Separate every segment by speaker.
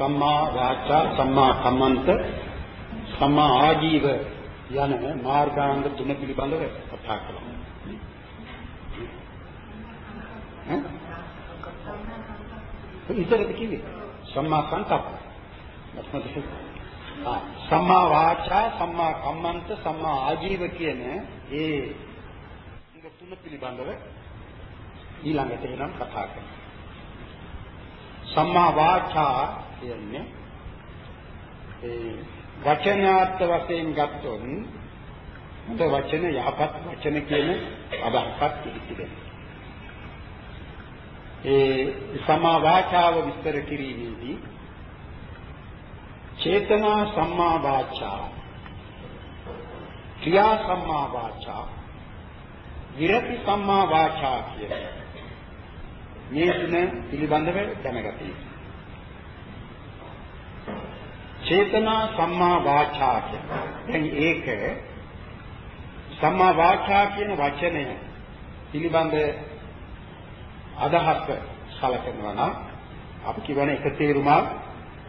Speaker 1: සම්මා වාචා සම්මා කම්මන්ත සම්මා ආජීව යන මාර්ගාංග තුන පිළිබඳව කතා කළා. ඈ? ඉතරද කිව්වේ? සම්මා සංකප්ප. සම්මා වාචා සම්මා කම්මන්ත සම්මා ආජීව කියන ඒ තුන පිළිබඳව ඊළඟට එනම් කතා කරමු. සම්මා වාචා කියන්නේ ඒ වචනාර්ථ වශයෙන් ගත්තොත් හොඳ වචන යහපත් වචන කියන අදහසක් පිළිතිබෙනවා. ඒ සම්මා වාචාව විස්තර කිරීමේදී චේතනා සම්මා වාචා ක්‍රියා සම්මා වාචා විරති සම්මා වාචා කියන මේ තුන පිළිබඳව දැනගත යුතුයි. චේතනා සම්මා වාචා දැන් ඒක සම්මා වාචා කියන වචනය පිළිබඳ අදහස සලකනවා නම් අපි කියවන එක තේරුමක්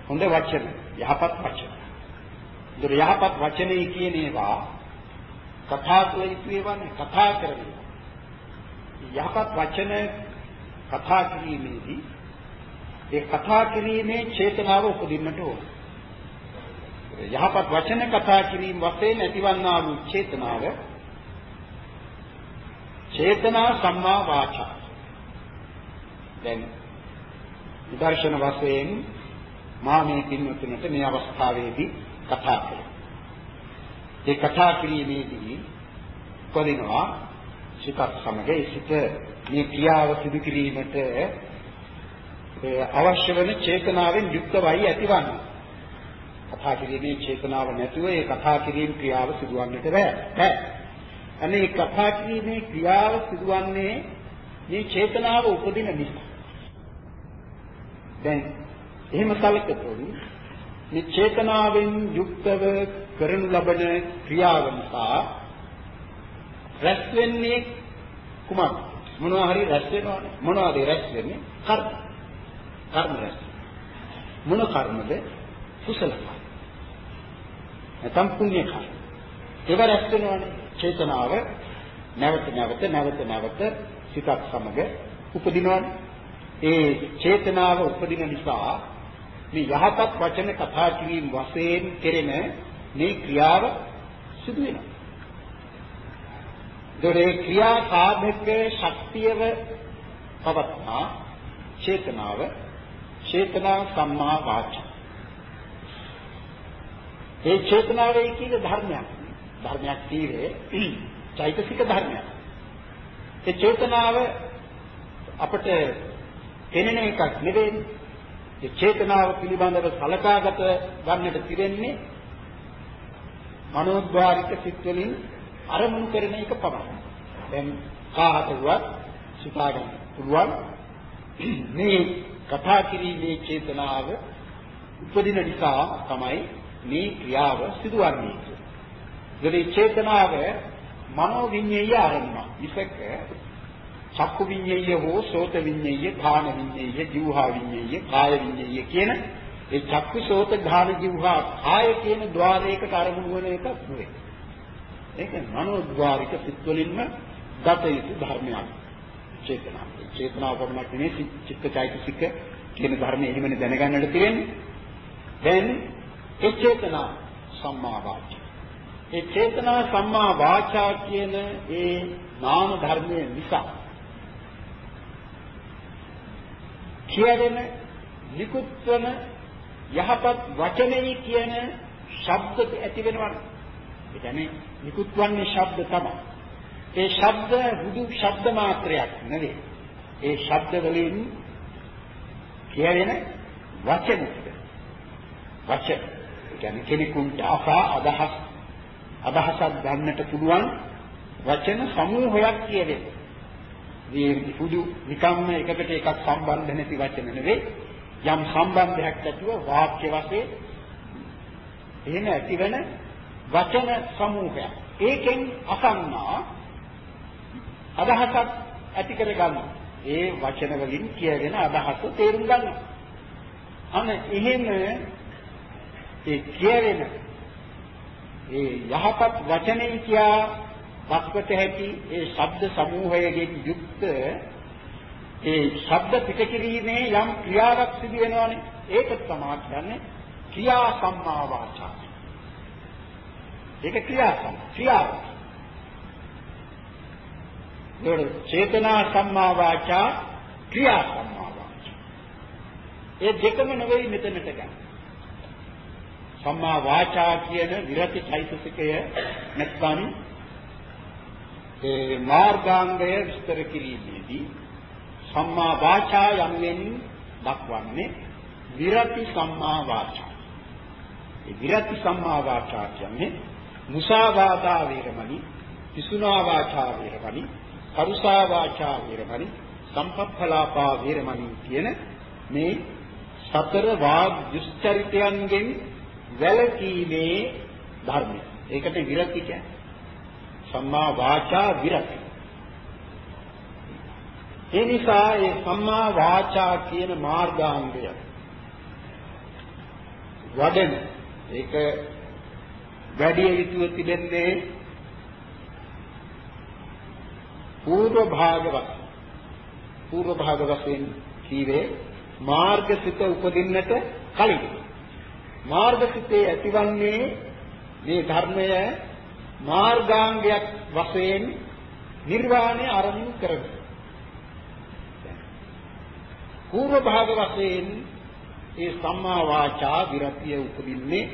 Speaker 1: හොඳ වචන යහපත් වචන. ඒතර යහපත් වචනේ කියන ඒවා කතා කළ යුතු ඒවා කතා කරන්නේ. යහපත් වචන කතා කිරීමේදී ඒ කතා කිරීමේ චේතනාව උපදින්නට ඕන. යහපත් වචන කතා කිරීම වශයෙන් ඇතිවන්නා වූ චේතනාව චේතනා සම්මා වාචා. දැන් විදර්ශන වශයෙන් මා මේ පින්වතුන්ට මේ අවස්ථාවේදී කතා කළා. ඒ කතා කිරීමේදී උපදිනවා සිතත් සමග ඒ සිත මේ ක්‍රියාව සිදු කිරීමට අවශ්‍ය වෙන චේතනාවෙන් යුක්තවයි ඇතිවන්නේ. කතා කිරීමේ චේතනාව නැතුව ඒ කතා කිරීම ක්‍රියාව සිදුවන්නට බෑ. බෑ. අනේ කතා කිරීමේ ක්‍රියාව සිදුවන්නේ මේ චේතනාව උපදින නිසා. දැන් එහෙම සැලකතොත් මේ චේතනාවෙන් යුක්තව කරනු ලබන ක්‍රියාව නිසා රැස් වෙන්නේ කුමක් මොනවා හරි රැස් වෙනවනේ මොනවද රැස් වෙන්නේ? කර්ම. කර්ම රැස් මොන කර්මද? කුසල කර්ම. නැත්නම් පුණ්‍ය කර්ම ඒව රැස් වෙනවනේ චේතනාව නැවත නැවත නැවත නැවත සිතක් සමග උපදිනවනේ ඒ චේතනාව උපදින නිසා මේ යහපත් වචන කතා කිරීම වශයෙන් කෙරෙන මේ ක්‍රියාව සිදු වෙනවා. දොරේ ක්‍රියා සාධක ශක්තියව පවත්නා චේතනාව චේතනා සම්මා වාචා. ඒ චේතනාවේ කියන ධර්මයක්. ධර්මයක් කීවේ චෛතසික ධර්මයක්. ඒ චේතනාව අපට පෙනෙන එකක් නෙවෙයි. ඒ චේතනාව පිළිබඳව සලකාගත ගන්නට තිරෙන්නේ මනෝද්වාරික සිත් වලින් අරමුණු කරන එක පමණයි. දැන් කාහටවත් සිතා ගන්න පුළුවන් මේ කතා කිරීමේ චේතනාව උපදින නිසා තමයි මේ ක්‍රියාව සිදුවන්නේ. ඒ චේතනාව මනෝ විඤ්ඤාය ආරම්භ. විසක චක්කු විඤ්ඤාය හෝ සෝත විඤ්ඤාය, ධාන විඤ්ඤාය, ජීවහා විඤ්ඤාය, කාය විඤ්ඤාය කියන ඒ චක්කු සෝත ධාන ජීවහා කාය කියන ద్వාරයකට අරමුණු වෙන එකක් නෙවෙයි. ඒක මනෝද්වාරික සිත් වලින්ම ගත යුතු ධර්මයක්. චේතනාව. චේතනාව පමණක් නෙවෙයි චිත්තචෛතසික කියන ධර්මය එහෙමනේ දැනගන්නට තියෙන්නේ. දැන් ඒ චේතනා සම්මා වාචා. ඒ චේතනා සම්මා වාචා කියන ඒ නාම ධර්මයේ නිසා කියවෙන නිකුත් වන යහපත් වචනේ කියන ශබ්ද ඇති වෙනවා. ඒ කියන්නේ නිකුත් වන්නේ ශබ්ද තමයි. ඒ ශබ්ද හුදු ශබ්ද මාත්‍රයක් නෙවෙයි. ඒ ශබ්ද වලින් කියවෙන වචන ටික. වචන. කියන්නේ කෙනෙකුට අසා අදහස් අදහසක් ගන්නට පුළුවන් වචන සමූහයක් කියවෙන්නේ. මේ හුදු නිකම්ම එකකට එකක් සම්බන්ධ නැති වචන නෙවෙයි. යම් සම්බන්ධයක් ඇතුව වාක්‍ය වශයෙන් එහෙම ඇතිවන වචන සමූහයක්. ඒකෙන් අසන්නා අදහසක් ඇති කර ගන්න. ඒ වචන වලින් කියගෙන අදහස තේරුම් ගන්න. අන එහෙම ඒ කියවෙන ඒ යහපත් වචනේ කියා දක්වත හැකි ඒ ශබ්ද සමූහයෙන් යුක්ත ඒ ශබ්ද පිට කිරීමේ යම් ක්‍රියාවක් සිදු වෙනවනේ. ඒක තමයි කියන්නේ ක්‍රියා සම්මා වාචා. ඒක ක්‍රියා සම් ක්‍රියාවක් ඒකට චේතනා සම්මා වාචා ක්‍රියා සම්මා වාචා. ඒ දෙකම නෙවෙයි මෙතනට ගන්න. සම්මා වාචා කියන විරති චෛතසිකය නැත්නම් ඒ මාර්ගාංගය විස්තර කිරීමේදී සම්මා වාචා යන්ෙන් දක්වන්නේ විරති සම්මා වාචා. ඒ විරති සම්මා වාචා කියන්නේ මුසාවාදා වේරමණි, පිසුනා වාචා වේරමණි, කරුසා වාචා වේරමණි, සම්පප්පලාපා වේරමණි කියන මේ සතර වාග් දුස්චරිතයන්ගෙන් වැළකීමේ ධර්මය. ඒකට විරති කියන්නේ. සම්මා වාචා විරති. ඒ නිසා ඒ සම්මා වාචා කියන මාර්ගාංගය වඩන ඒක වැඩි යුතුව තිබෙන්නේ පූර්ව භාගවත් පූර්ව භාග වශයෙන් කීවේ මාර්ගසිත උපදින්නට කලින් මාර්ගසිතේ ඇතිවන්නේ මේ ධර්මය මාර්ගාංගයක් වශයෙන් නිර්වාණය ආරම්භ කරගන්න. පූර්ව භාග වශයෙන් ඒ සම්මා වාචා විරතිය උපදින්නේ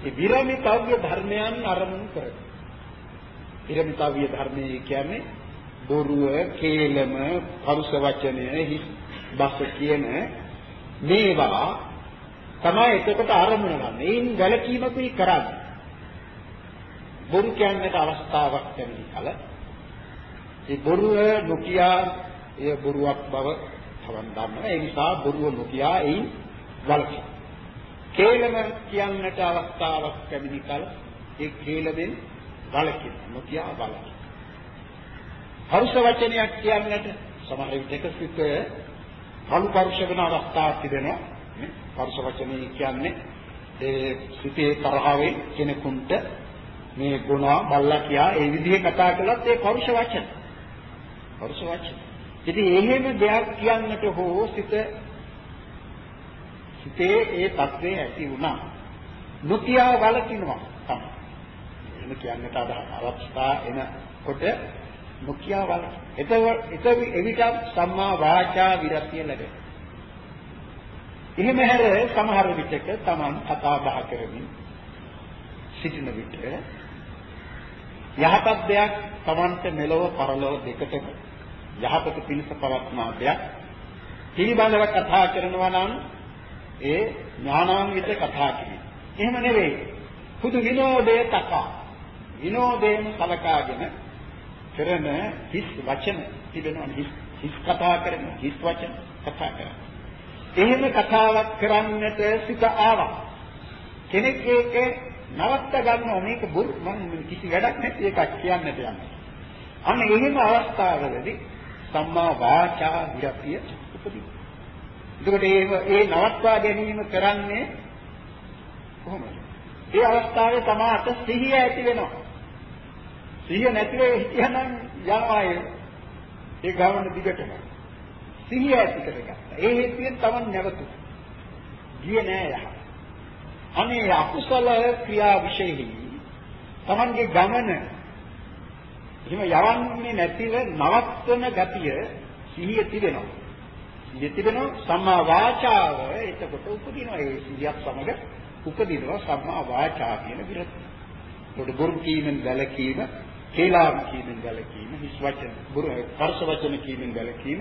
Speaker 1: ඒ විරමිතව්‍ය ධර්මයන් ආරම්භ කරගන්න. විරමිතව්‍ය ධර්මයේ කියන්නේ බොරුව, කේලම, පරුස වචනය, හිස් බස කියන මේවා තමයි එතකොට ආරම්භ ගන්න. ඒන් වැළකීමකුයි කරන්නේ. බොරු කියන්නට අවස්ථාවක් ලැබෙන කල ඒ බොරුව නොකියා එය බොරුවක් බව තවන් දන්නවා. ඒ නිසා බොරුව නොකියා එයින් වළකින. කේලම කියන්නට අවස්ථාවක් ලැබෙන කල ඒ කේලමෙන් වළකින. නොකියා වළකින. හර්ෂ වචනයක් කියන්නට සමහර විටක සිත කලු පරුෂ වෙන අවස්ථාවක් තිබෙනවා. පරුෂ වචනේ කියන්නේ ඒ සිතේ තරහවෙන් කෙනෙකුට මේ ගුණ බල්ලා කියා ඒ විදිහේ කතා කළත් ඒ පරුෂ වචන. පරුෂ වචන. ඉතින් එහෙම දෙයක් කියන්නට හෝ සිත සිතේ ඒ தත්වේ ඇති වුණා. නොකියා වලකිනවා තමයි. එහෙම කියන්නට අවස්ථා එනකොට නොකියා වල. එතකොට එවිට සම්මා වාචා විරතිය ලැබෙනවා. එහෙම හැර සමහර විටක Taman කතා බහ කරමින් සිටින විට යහපත් දෙයක් Tamanට මෙලොව පරලොව දෙකටම යහපත පිණිස පවත්නා දෙයක් පිළිබඳව කතා කරනවා නම් ඒ ඥානාන්විත කතා කිරීම. එහෙම නෙවෙයි. පුදු විනෝදයේ තකා. විනෝදයෙන් සලකාගෙන කරන හිස් වචන තිබෙනවා හිස් හිස් කතා කරන හිස් වචන කතා කරන. එහෙම කතාවක් කරන්නට සිත ආවා. කෙනෙක් ඒක නවත්ත ගන්නවා මේක බොරු මම කිසි වැඩක් නැති එකක් කියන්නට යන්නේ. අන්න එහෙම අවස්ථාවලදී සම්මා වාචා විරතිය උපදී. එතකොට ඒ ඒ නවත්වා ගැනීම කරන්නේ කොහොමද? ඒ අවස්ථාවේ තමාට සිහිය ඇති වෙනවා. සිහිය නැතිව හිටියනම් යනවා ඒ ගමන දිගටම. සිහිය ඇති කරගත්තා. ඒ හේතුවෙන් Taman නැවතුණා. ගියේ නෑ යහ. අනේ අකුසල ක්‍රියා විශේෂයි. Tamanගේ ගමන එහෙම යවන්නේ නැතිව නවත්වන ගතිය සිහිය තිබෙනවා. සිහිය තිබෙනවා සම්මා වාචාව එතකොට උපදිනවා. ඒ සිහියත් සමග උපදිනවා සම්මා වාචා කියන විරති. ඒකට බොරු කීමෙන් වැළකීම, කේලාම් කීමෙන් වැළකීම, හිස් වචන, බොරු පරස වචන කීමෙන් වැළකීම,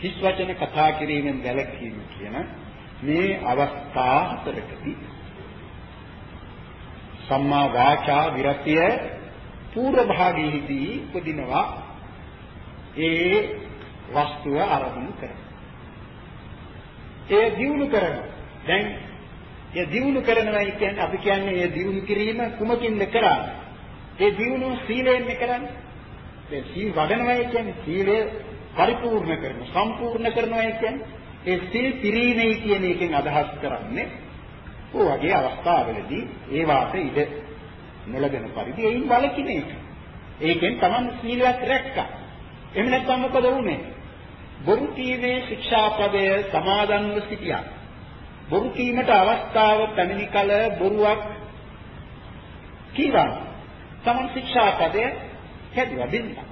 Speaker 1: හිස් වචන කතා කිරීමෙන් වැළකීම කියන මේ අවස්ථා හතරකදී සම්මා වාචා විරතිය පූර්ව භාගයේදී උපදිනවා ඒ වස්තුව අරමුණු කරන. ඒ දියුණු කරන. දැන් ඒ දියුණු කරනවා කියන්නේ අපි කියන්නේ ඒ දියුණු කිරීම කුමකින්ද කරන්නේ? ඒ දියුණුව සීලයෙන් කරන්නේ. ඒ සීල් වඩනවා කියන්නේ සීලය පරිපූර්ණ කරන සම්පූර්ණ කරනවා කියන්නේ ඒ සිල් පිරීමයි කියන එකෙන් අදහස් කරන්නේ ඔය වගේ අවස්ථාවලදී ඒ වාට ඉඩ නොලබන පරිදි එයින් වළකින එක. ඒකෙන් Taman සීලයක් රැක්කා. එහෙම නැත්නම් මොකද වුනේ? බොරු කීමේ ශික්ෂාපදය සමාදන්ව සිටියා. බොරු කීමට අවස්ථාව පැමිණි කල බොරුවක් කීවා. Taman ශික්ෂාපදය කැඩුවා බින්දා.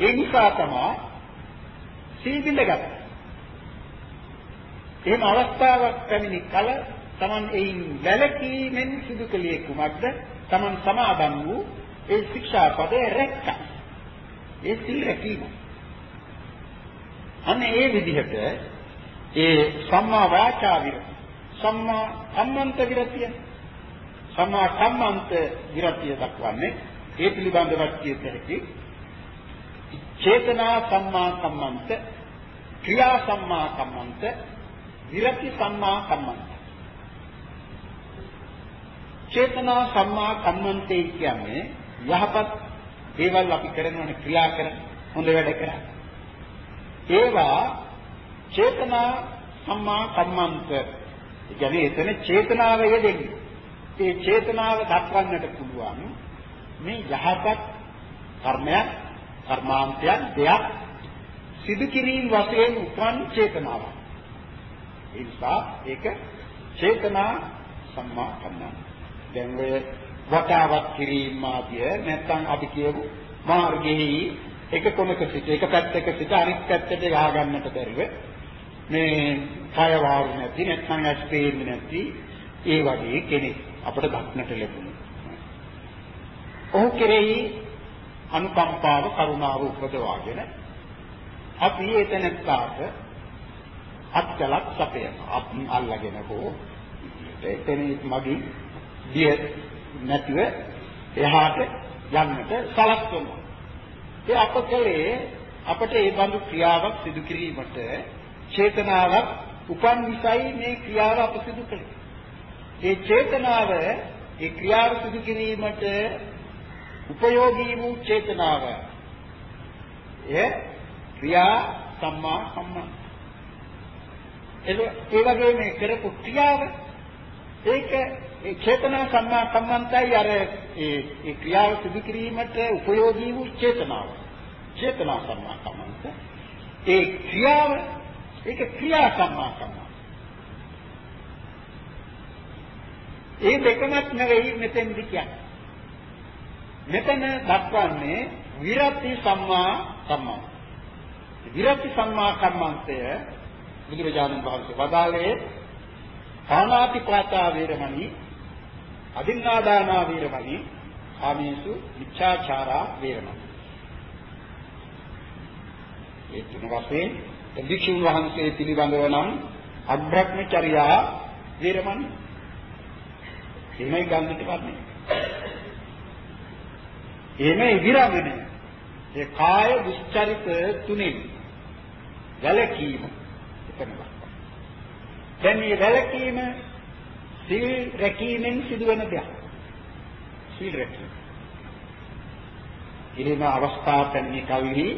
Speaker 1: ඒ නිසා තමයි සීල් බින්දගත්තා. එහෙම අවස්ථාවක් පැමිණි කල Taman එයින් වැළකීමෙන් සිදු කළේ කුමක්ද? Taman සමාදන් වූ ඒ ශික්ෂාපදය රැක්කා. ඒ සීල් රැකීම. අන්න ඒ විදිහට ඒ සම්මා වාචා විරති සම්මා කම්මන්ත විරතිය සම්මා කම්මන්ත විරතිය දක්වන්නේ ඒ පිළිබඳව කියත හැකි චේතනා සම්මා කම්මන්ත ක්‍රියා සම්මා කම්මන්ත විරති සම්මා කම්මන්ත. චේතනා සම්මා කම්මන්තේ කියන්නේ යහපත් දේවල් අපි කරනවනේ ක්‍රියා කරන හොඳ වැඩ කරා ඒවා චේතනා සම්මා කම්මන්ත. කියන්නේ එතන චේතනාව යෙදෙන්නේ. ඒ චේතනාව දක්වන්නට පුළුවන් මේ යහපත් කර්මයක් කර්මාන්තයක් දෙයක් සිදු කිරීම වශයෙන් උපන් චේතනාවක්. ඒ නිසා ඒක චේතනා සම්මා කම්මන්ත. දැන් ඔය වටාවක් කිරීම ආදිය නැත්නම් අපි කියමු මාර්ගයේ එක කොනක සිට එක පැත්තක සිට අනිත් පැත්තට යහ ගන්නට බැරිව මේ කය වාරු නැති නැත්නම් ඇස් පේන්නේ නැති ඒ වගේ කෙනෙක් අපට දක්නට ලැබුණා. ඔහු කෙරෙහි අනුකම්පාව කරුණාව උපදවාගෙන අපි එතනට අත්කලක් සපයන අපි අල්ලගෙන හෝ එතන මගින් දිය නැතිව එහාට යන්නට සලස්වනවා. ඒ අප කලේ අපට ඒ බඳු ක්‍රියාවක් සිදු කිරීමට චේතනාවක් උපන් නිසයි මේ ක්‍රියාව අප සිදු කළේ. ඒ චේතනාව ඒ ක්‍රියාව සිදු කිරීමට උපයෝගී වූ චේතනාව එය ක්‍රියා සම්මා සම්මා ඒ වගේ මේ කරපු ක්‍රියාව ඒක ඒ චේතනා සම්මා සම්මන්තයි අර ඒ ඒ ක්‍රියාව සිදු කිරීමට උපයෝගී වූ චේතනාව. චේතනා සම්මා සම්මන්ත. ඒ ක්‍රියාව ඒක ක්‍රියා සම්මා සම්මන්ත. ඒ දෙකමත් නෙවෙයි මෙතෙන්දි කියන්නේ. මෙතන දක්වන්නේ විරති සම්මා සම්මන්ත. විරති සම්මා කම්මන්තය බුදුරජාණන් වහන්සේ වදාළේ පාණාති පාතා වේරමණී අදින්නාදානා වේරමණී ආමේසු මිච්ඡාචාරා වේරමණී. ඒ තුන වශයෙන් භික්ෂුන් වහන්සේ පිළිබඳව නම් අභ්‍රක්‍මචර්යා වේරමණී. එහෙමයි ගන්නට වන්නේ. එහෙම ඉදිරාගෙන ඒ කාය දුස්චරිත තුනෙන් වැලකීම එතන දැන් මේ වැලකීම සිල් රැකීමෙන් සිදුවෙන දෙයක්. සිල් රැකීම. ඉරිම අවස්ථා පැමිණි කල්හි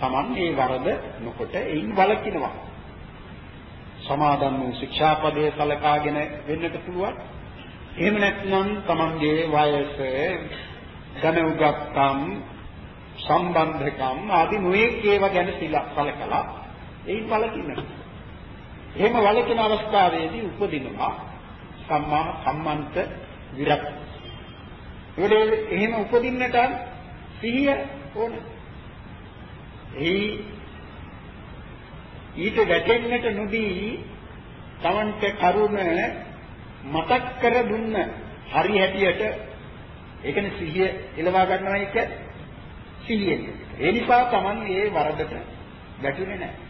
Speaker 1: Taman මේ වරද නොකොට එයින් වළකිනවා. සමාදන් වූ ශික්ෂාපදයේ සලකාගෙන වෙන්නට පුළුවන්. එහෙම නැත්නම් Tamanගේ වයස, ධන උගත්කම්, සම්බන්ධකම් ආදී නොයෙක් ඒවා ගැන සලකලා එයින් වළකිනවා. එහෙම වළකින අවස්ථාවේදී උපදිනවා සම්මා සම්මන්ත විරක්ති. ඒකේ එහෙම උපදින්නට සිහිය ඕන. එහි ඊට ගැටෙන්නට නොදී Tamanට කරුණ මතක් කර දුන්න හරි හැටියට ඒකනේ සිහිය එලවා ගන්නවා එක සිහියෙන්. ඒ නිසා Taman මේ වරදට ගැටුනේ නැහැ.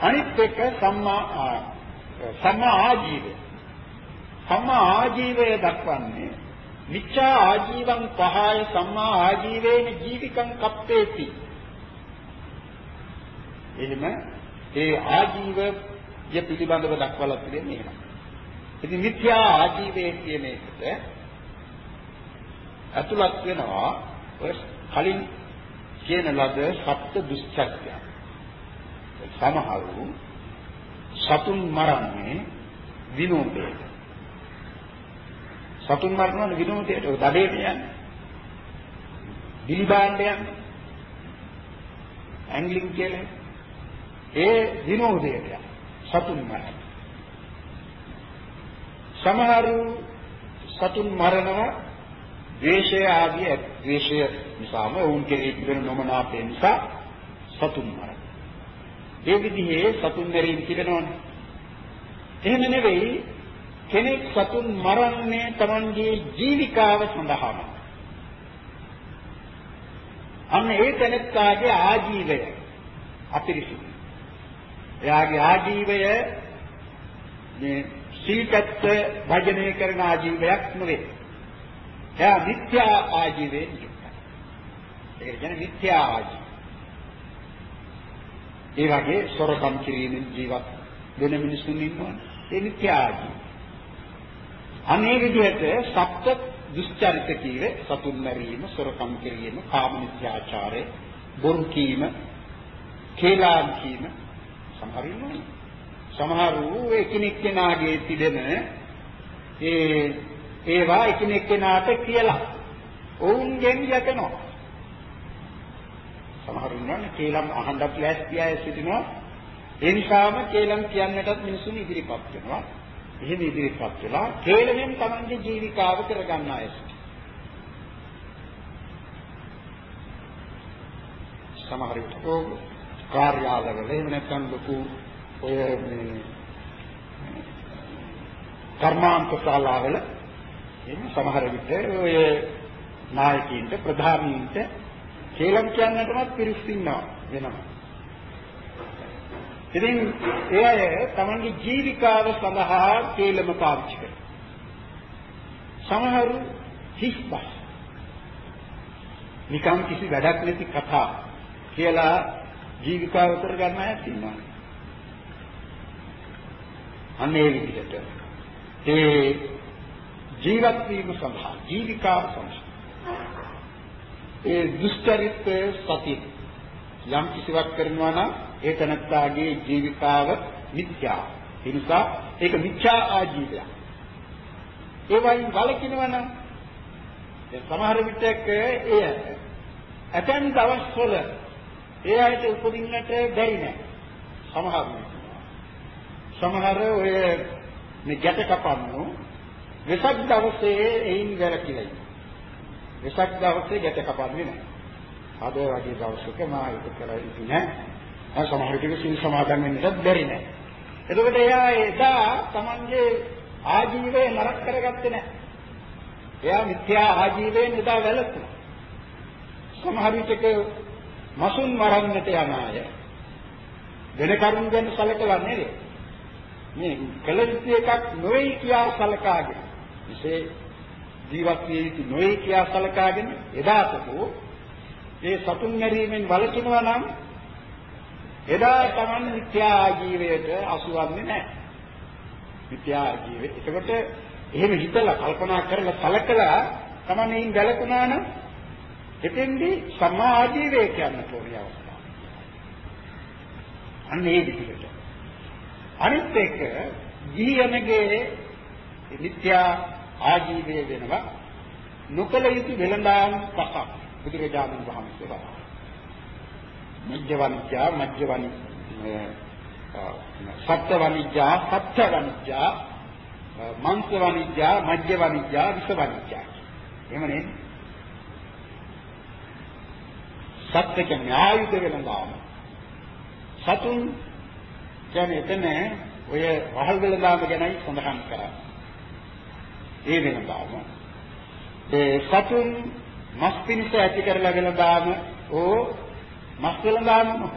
Speaker 1: අනිත් එක සම්මා සම්මා ආජීවය. සම්මා ආජීවය දක්වන්නේ මිච්ඡා ආජීවං පහය සම්මා ආජීවේන ජීවිකං කප්පේති. එහෙම ඒ ආජීවය පිළිබඳව දක්වලා තියෙන්නේ එහෙම. ඉතින් මිත්‍යා ආජීවය කියන එකට අතුලත් වෙනවා ඔය කලින් කියන ලද සත්‍ය දුස්චර්ය. සමහරු සතුන් මරන්නේ විනෝදයට. සතුන් මරනවා විනෝදයට දඩේට යන්නේ. දිලිබාණ්ඩ යන්නේ. ඇන්ග්ලින් කියලා. ඒ විනෝදයට සතුන් මරන. සමහරු සතුන් මරනවා ද්වේෂය ආදී ද්වේෂය නිසාම වුන් කෙරෙහි තිබෙන නොමනාපය නිසා සතුන් මරන. ඒ විදිහේ සතුන් මරීම තිබෙනවනේ. එහෙම නෙවෙයි කෙනෙක් සතුන් මරන්නේ Tamanගේ ජීවිකාව සඳහාම. අන්න ඒ තැනත්තාගේ ආජීවය අපිරිසුදු. එයාගේ ආජීවය මේ සීකත්ව භජනය කරන ආජීවයක් නෙවෙයි. එයා මිත්‍යා ආජීවයෙන් යුක්තයි. ඒ කියන්නේ මිත්‍යා ආජීව. ඒ වගේ සොරකම් කිරීමෙන් ජීවත් වෙන මිනිසුන් ඉන්නවනේ. ඒ මිත්‍යා ආජීව. අනේ විදිහට සප්ත දුස්චරිත කීවේ සතුන් මරීම, සොරකම් කිරීම, කාම මිත්‍යාචාරය, බොරු කීම, කේලාම් කීම සමහර ඉන්නවනේ. සමහරු එකිනෙක කෙනාගේ තිබෙන ඒ ඒවා එකිනෙක කෙනාට කියලා ඔවුන්ගෙන් යකනවා. සමහරු ඉන්නවනේ කේලම් අහන්නත් ලෑස්ති අය සිටිනවා. ඒ නිසාම කේලම් කියන්නටත් මිනිසුන් ඉදිරිපත් වෙනවා. එහෙම ඉදිරිපත් වෙලා කේලමෙන් තමන්ගේ ජීවිකාව කරගන්න අය සමහර විට කාර්යාලවල එහෙම නැත්නම් ලොකු ඔය මේ කර්මාන්ත ශාලාවල එහෙම සමහර විට ඔය නායකයින්ට ප්‍රධානීන්ට කේලම් කියන්නටවත් පිරිස් ඉන්නවා වෙනවා. ඉතින් ඒ අය තමන්ගේ ජීවිකාව සඳහා කේලම පාවිච්චි කරනවා. සමහරු හිස්බස් නිකම් කිසි වැඩක් නැති කතා කියලා ජීවිකාව කරගන්න අයත් ඉන්නවා. අන්න ඒ විදිහට ඒ ජීවත් වීම සඳහා ජීවිකාව සඳහා ඒ දුෂ්චරිත සති යම් කිසිවක් කරනවා නම් ඒ තනත්තාගේ ජීවිතාව මිත්‍යා. ඒ නිසා ඒක මිත්‍යා ආජීවය. ඒ වයින් වලකිනවා නම් දැන් සමහර විටක ඒ ඇතැම් දවස්වල ඒ අයට උපදින්නට බැරි නෑ. සමහර සමහර ඔය මේ ගැට කපන්නු වෙසක් දවසේ එයින් වැරකිලා ඉන්නවා. වෙසක් දවසේ ගැට කපන්නේ නැහැ. අද වගේ දවසක මා ඒක කරලා ඉති නැහැ. සමහර විට සිල් සමාදන් වෙන්නත් බැරි නැහැ. එතකොට එයා එදා Tamanගේ ආජීවය නරක කරගත්තේ නැහැ. එයා මිත්‍යා ආජීවයෙන් එදා වැළකුණා. සමහර විටක මසුන් මරන්නට යන අය වෙන කරුණ ගැන සැලකලා නෙවෙයි. මේ කල යුතු එකක් නොවේ කියා සැලකාගෙන. විශේෂ ජීවත් විය යුතු නොවේ කියා සලකාගෙන එදාටකෝ ඒ සතුන් මැරීමෙන් වළකිනවා නම් එදා Taman මිත්‍යා ආජීවයට අසුවන්නේ නැහැ. මිත්‍යා ආජීවය. එතකොට එහෙම හිතලා කල්පනා කරලා සලකලා Taman එයින් වැළකුණා නම් එතෙන්දී සම්මා ආජීවය කියන්න ඕනේ අවස්ථාව. අන්න ඒ විදිහට. අනිත් එක ගිහියනගේ මිත්‍යා ආජීවය වෙනවා නොකල යුතු වෙළඳාම් පහක් බුදුරජාණන් වහන්සේ වදාළා. මජ්ජවනිජ්ජා මජ්ජවනි සත්ත්ව වනිජ්ජා සත්ත්ව වනිජ්ජා මාංශ වනිජ්ජා මජ්ජ වනිජ්ජා විස වනිජ්ජා. එහෙම නේද? සත්ත්ව කියන්නේ ආයුධ වෙළඳාම. සතුන් කියන්නේ එතන ඔය වහල් වෙළඳාම ගැනයි සඳහන් කරන්නේ. ඒ වෙනදාම ඒ සතුන් මස් පිණිස ඇති කරලා වෙනදාම ඕ මස් වෙනදාම මොකද?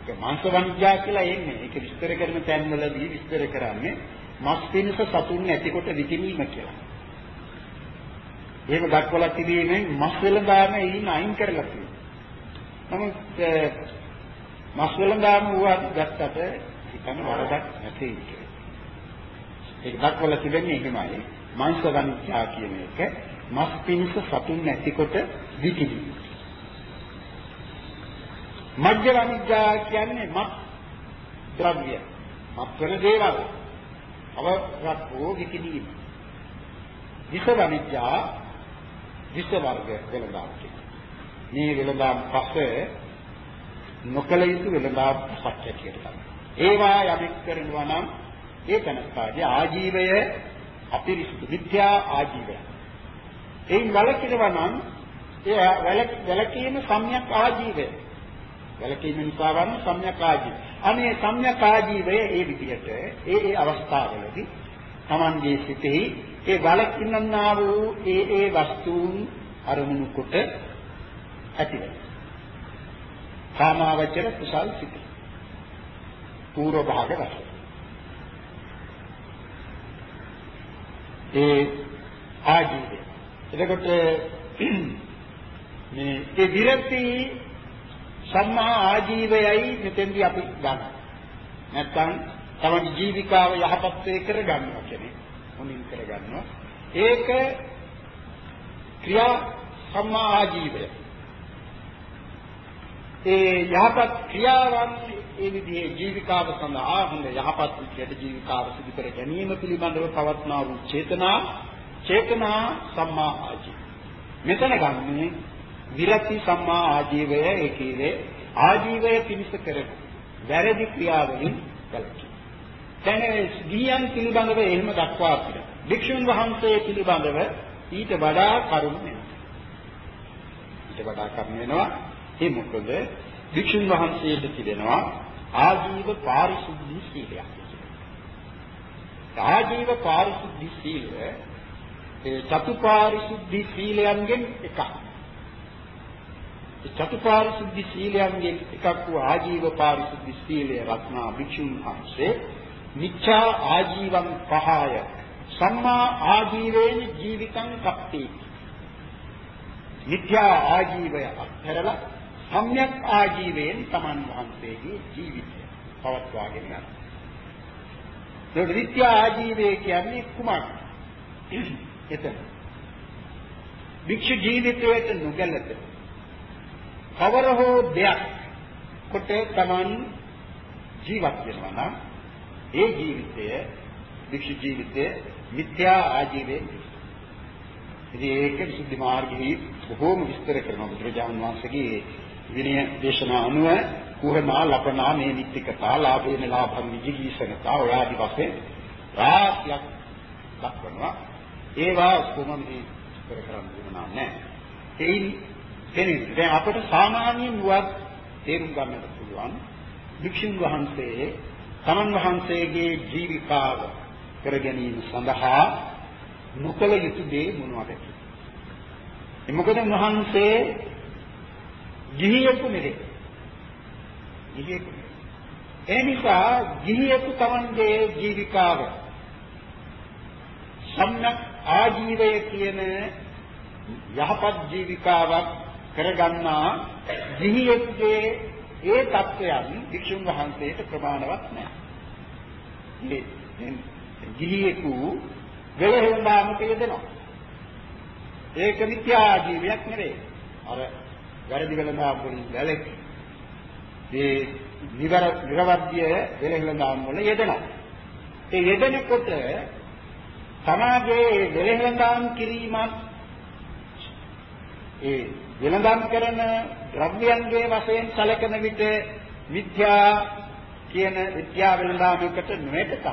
Speaker 1: ඒක මාංශ වංජා කියලා එන්නේ. ඒක විස්තර කරන තැන්වලදී විස්තර කරන්නේ මස් පිණිස සතුන් ඇතිකොට විකිණීම කියලා. එහෙම දක්වලා තිබීමෙන් මස් වෙනදාම එයින් අයින් කරලා තියෙනවා. නමුත් මස් වෙනදාම වුණා ගත්තට හිතන වරදක් නැtei කියලා ඒක දක්වලා තිබෙන්නේ එහෙමයි. මාංශ වංචා කියන එක මස් පිණිස සතුන් නැතිකොට විකිණි. මජ්ජ වනිජ්ජා කියන්නේ මත් ද්‍රව්‍ය. මත් වෙන දේවල්. අවරක් හෝ විකිණීම. විස වනිජ්ජා විස වර්ග වෙනදාම් මේ වෙනදාම් පස නොකල යුතු වෙනදාම් පසක් හැටියට ගන්නවා. ඒවා යමෙක් කරනවා නම් ඒ තනස්කාගේ ආජීවය අපිරිසුදු මිත්‍යා ආජීවය. එයින් වළකිනවා නම් ඒ වැළකීම සම්‍යක් ආජීවය. වැළකීම නිසා වන්නේ සම්‍යක් ආජීවය. අනේ සම්‍යක් ආජීවය ඒ විදිහට ඒ ඒ අවස්ථාවලදී Tamanගේ සිතෙහි ඒ වළකින්නා වූ ඒ ඒ වස්තුන් අරමුණු කොට ඇතිවෙනවා. කාමාවචර කුසල් සිත. පූර්ව භාග වශයෙන්. ඒ ආජීවය. එතකොට මේ ඒ විරති සම්මා ආජීවයයි මෙතෙන්දී අපි ගන්න. නැත්තම් තමගේ ජීවිකාව යහපත් වේ කරගන්නවා කියන්නේ මොනින් කරගන්නවා. ඒක ක්‍රියා සම්මා ආජීවය. ඒ යහපත් ක්‍රියාවන් ඒ විදිහේ ජීවිකාව සඳහා හොඳ යහපත් විදිහට ජීවිකාව සිදු කර ගැනීම පිළිබඳව පවත්නා වූ චේතනා චේතනා සම්මා ආජීව. මෙතන ගන්නේ විරති සම්මා ආජීවය ඒකීවේ ආජීවය පිණිස කරපු වැරදි ක්‍රියාවලින් කලකි. දැන් ගියන් පිළිබඳව එහෙම දක්වා තිබෙනවා. භික්ෂුන් වහන්සේ පිළිබඳව ඊට වඩා කරුණු වෙනවා. ඊට වඩා කරුණු වෙනවා. ඒ මොකද භික්ෂුන් වහන්සේට තිබෙනවා ආජීව පාරිශුද්ධි සීලයක්. ආජීව පාරිශුද්ධි සීලය ඒ චතුපාරිශුද්ධි සීලයන්ගෙන් එකක්. ඒ චතුපාරිශුද්ධි සීලයන්ගෙන් එකක් වූ ආජීව පාරිශුද්ධි සීලය රත්නා භික්ෂුන් වහන්සේ මිච්ඡා ආජීවං පහය සම්මා ආජීවේන ජීවිතං කප්පේ මිත්‍යා ආජීවය අත්හැරලා සම්‍යක් ආජීවයෙන් Taman වහන්සේගේ ජීවිතය පවත්වාගෙන යනවා. ඒ මිත්‍යා ආජීවය කියන්නේ කුමක්ද? එතන. භික්ෂු ජීවිතයට නොගැලප කවර හෝ දෙයක් කොට Taman ජීවත් වෙනවා නම් ඒ ජීවිතය භික්ෂු ජීවිතය මිත්‍යා ආජීවයෙන් ඉතින් ඒක විසුද්ධි මාර්ගයේ බොහෝම විස්තර කරනවා බුදුරජාණන් වහන්සේගේ විනය දේශනා අනුව කුහනා ලපනා මේ නිත්‍යකතා ලාභේන ලාභං විජිගීසනතා ඔය ආදි වශයෙන් රාශියක් දක්වනවා ඒවා ඔක්කොම මේ විස්තර කරන්න දුන්නා නෑ ඒයින් කෙනෙක් දැන් අපට සාමාන්‍යයෙන් වත් තේරුම් ගන්නට පුළුවන් භික්ෂුන් වහන්සේ තමන් වහන්සේගේ ජීවිකාව කර ගැනීම සඳහා නොකල යුතු දේ මොනවද? ඒ මොකද වහන්සේ ගිහියෙකු නෙවේ. ගිහියෙකු. ඒ නිසා ගිහියෙකු තමන්ගේ ජීවිකාව සම්‍යක් ආජීවය කියන යහපත් ජීවිකාවක් කරගන්නා ගිහියෙකුගේ ඒ தත්වයන් වික්ෂුන් වහන්සේට ප්‍රමාණවත් නැහැ. මේ ගිහියෙකු වෙලහෙන්දාමක යෙදෙනවා. ඒක මිත්‍යා ජීවියක් නෙවෙයි. අර වැරදි වෙලඳාම් වලින් වැළකී. ඒ නිවර නිර්වද්‍ය වෙලහෙන්දාම් වල යෙදෙනවා. ඒ යෙදෙනකොට සමාජයේ වෙලහෙන්දාම් කිරීමත් ඒ වෙනදාම් කරන ද්‍රව්‍යයන්ගේ වශයෙන් සැලකෙන විට මිත්‍යා කියන විද්‍යා වෙනදාමකට නොයටක.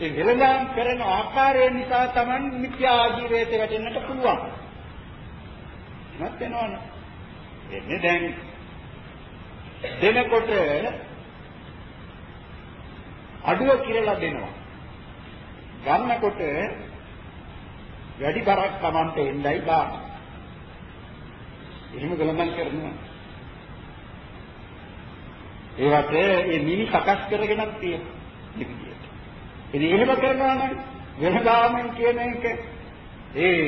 Speaker 1: ඒ වෙනදාම් කරන ආකාරය නිසා Taman මිත්‍යා ආජීවයට වැටෙන්නට පුළුවන්. මත් වෙනවනේ. එන්නේ දැන් දෙනකොට අඩුව කියලා දෙනවා. ගන්නකොට වැඩි බරක් Tamanට එන්නයි දාන්නේ. එහෙම ගලමන් කරනවා. ඒවට මේ මිනි සකස් කරගෙනක් තියෙනවා. විදියට. ඉතින් එහෙම කරනවා නම් වෙනදාම කියන එක ඒ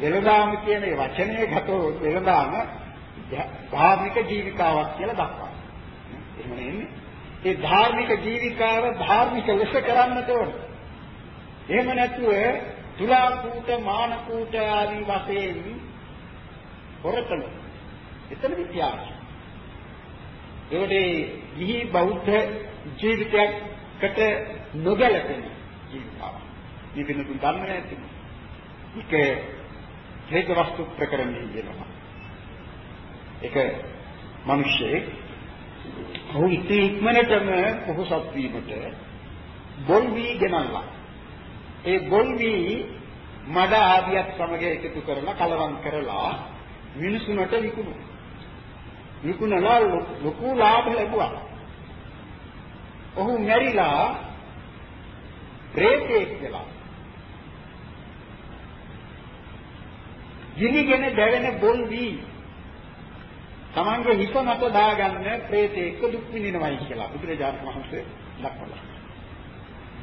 Speaker 1: වෙනදාම කියන ඒ වචනේ ගතෝ වෙනදාම ධාර්මික ජීවිකාවක් කියලා දක්වනවා. එහෙම නෙන්නේ. ඒ ධාර්මික ජීවිකාව ධාර්මික ලෙස කරන්නට ඕන. එහෙම නැතුව තුලා කූට මාන කූට ආදී වශයෙන් හොරතන. එතන විද්‍යාව. ඒකට ගිහි බෞද්ධ ජීවිතයකට නොගැලපෙන ජීවිතාවක්. මේ වෙනතුන් දන්නේ නැති. ඒක හේතු වස්තු ප්‍රකරණයේ කියනවා. ඒක මිනිස්සේ ඔහු ඉක්මනටම පොහොසත් වීමට බොල් වී ගෙනල්ලා. ඒ බොල් වී මඩ ආදියත් සමග එකතු කරලා කලවම් කරලා මිනිසුන්ට විකුණුවා. විකුණලා ලොකු ලාභ ලැබුවා. ඔහු මැරිලා ප්‍රේතෙක් වෙලා. ගිනිගෙන දැවෙන බොල් වී තමන්ගේ හිත මත දාගන්න ප්‍රේතෙක් දුක් විඳිනවයි කියලා බුදුරජාණන් වහන්සේ දක්වලා.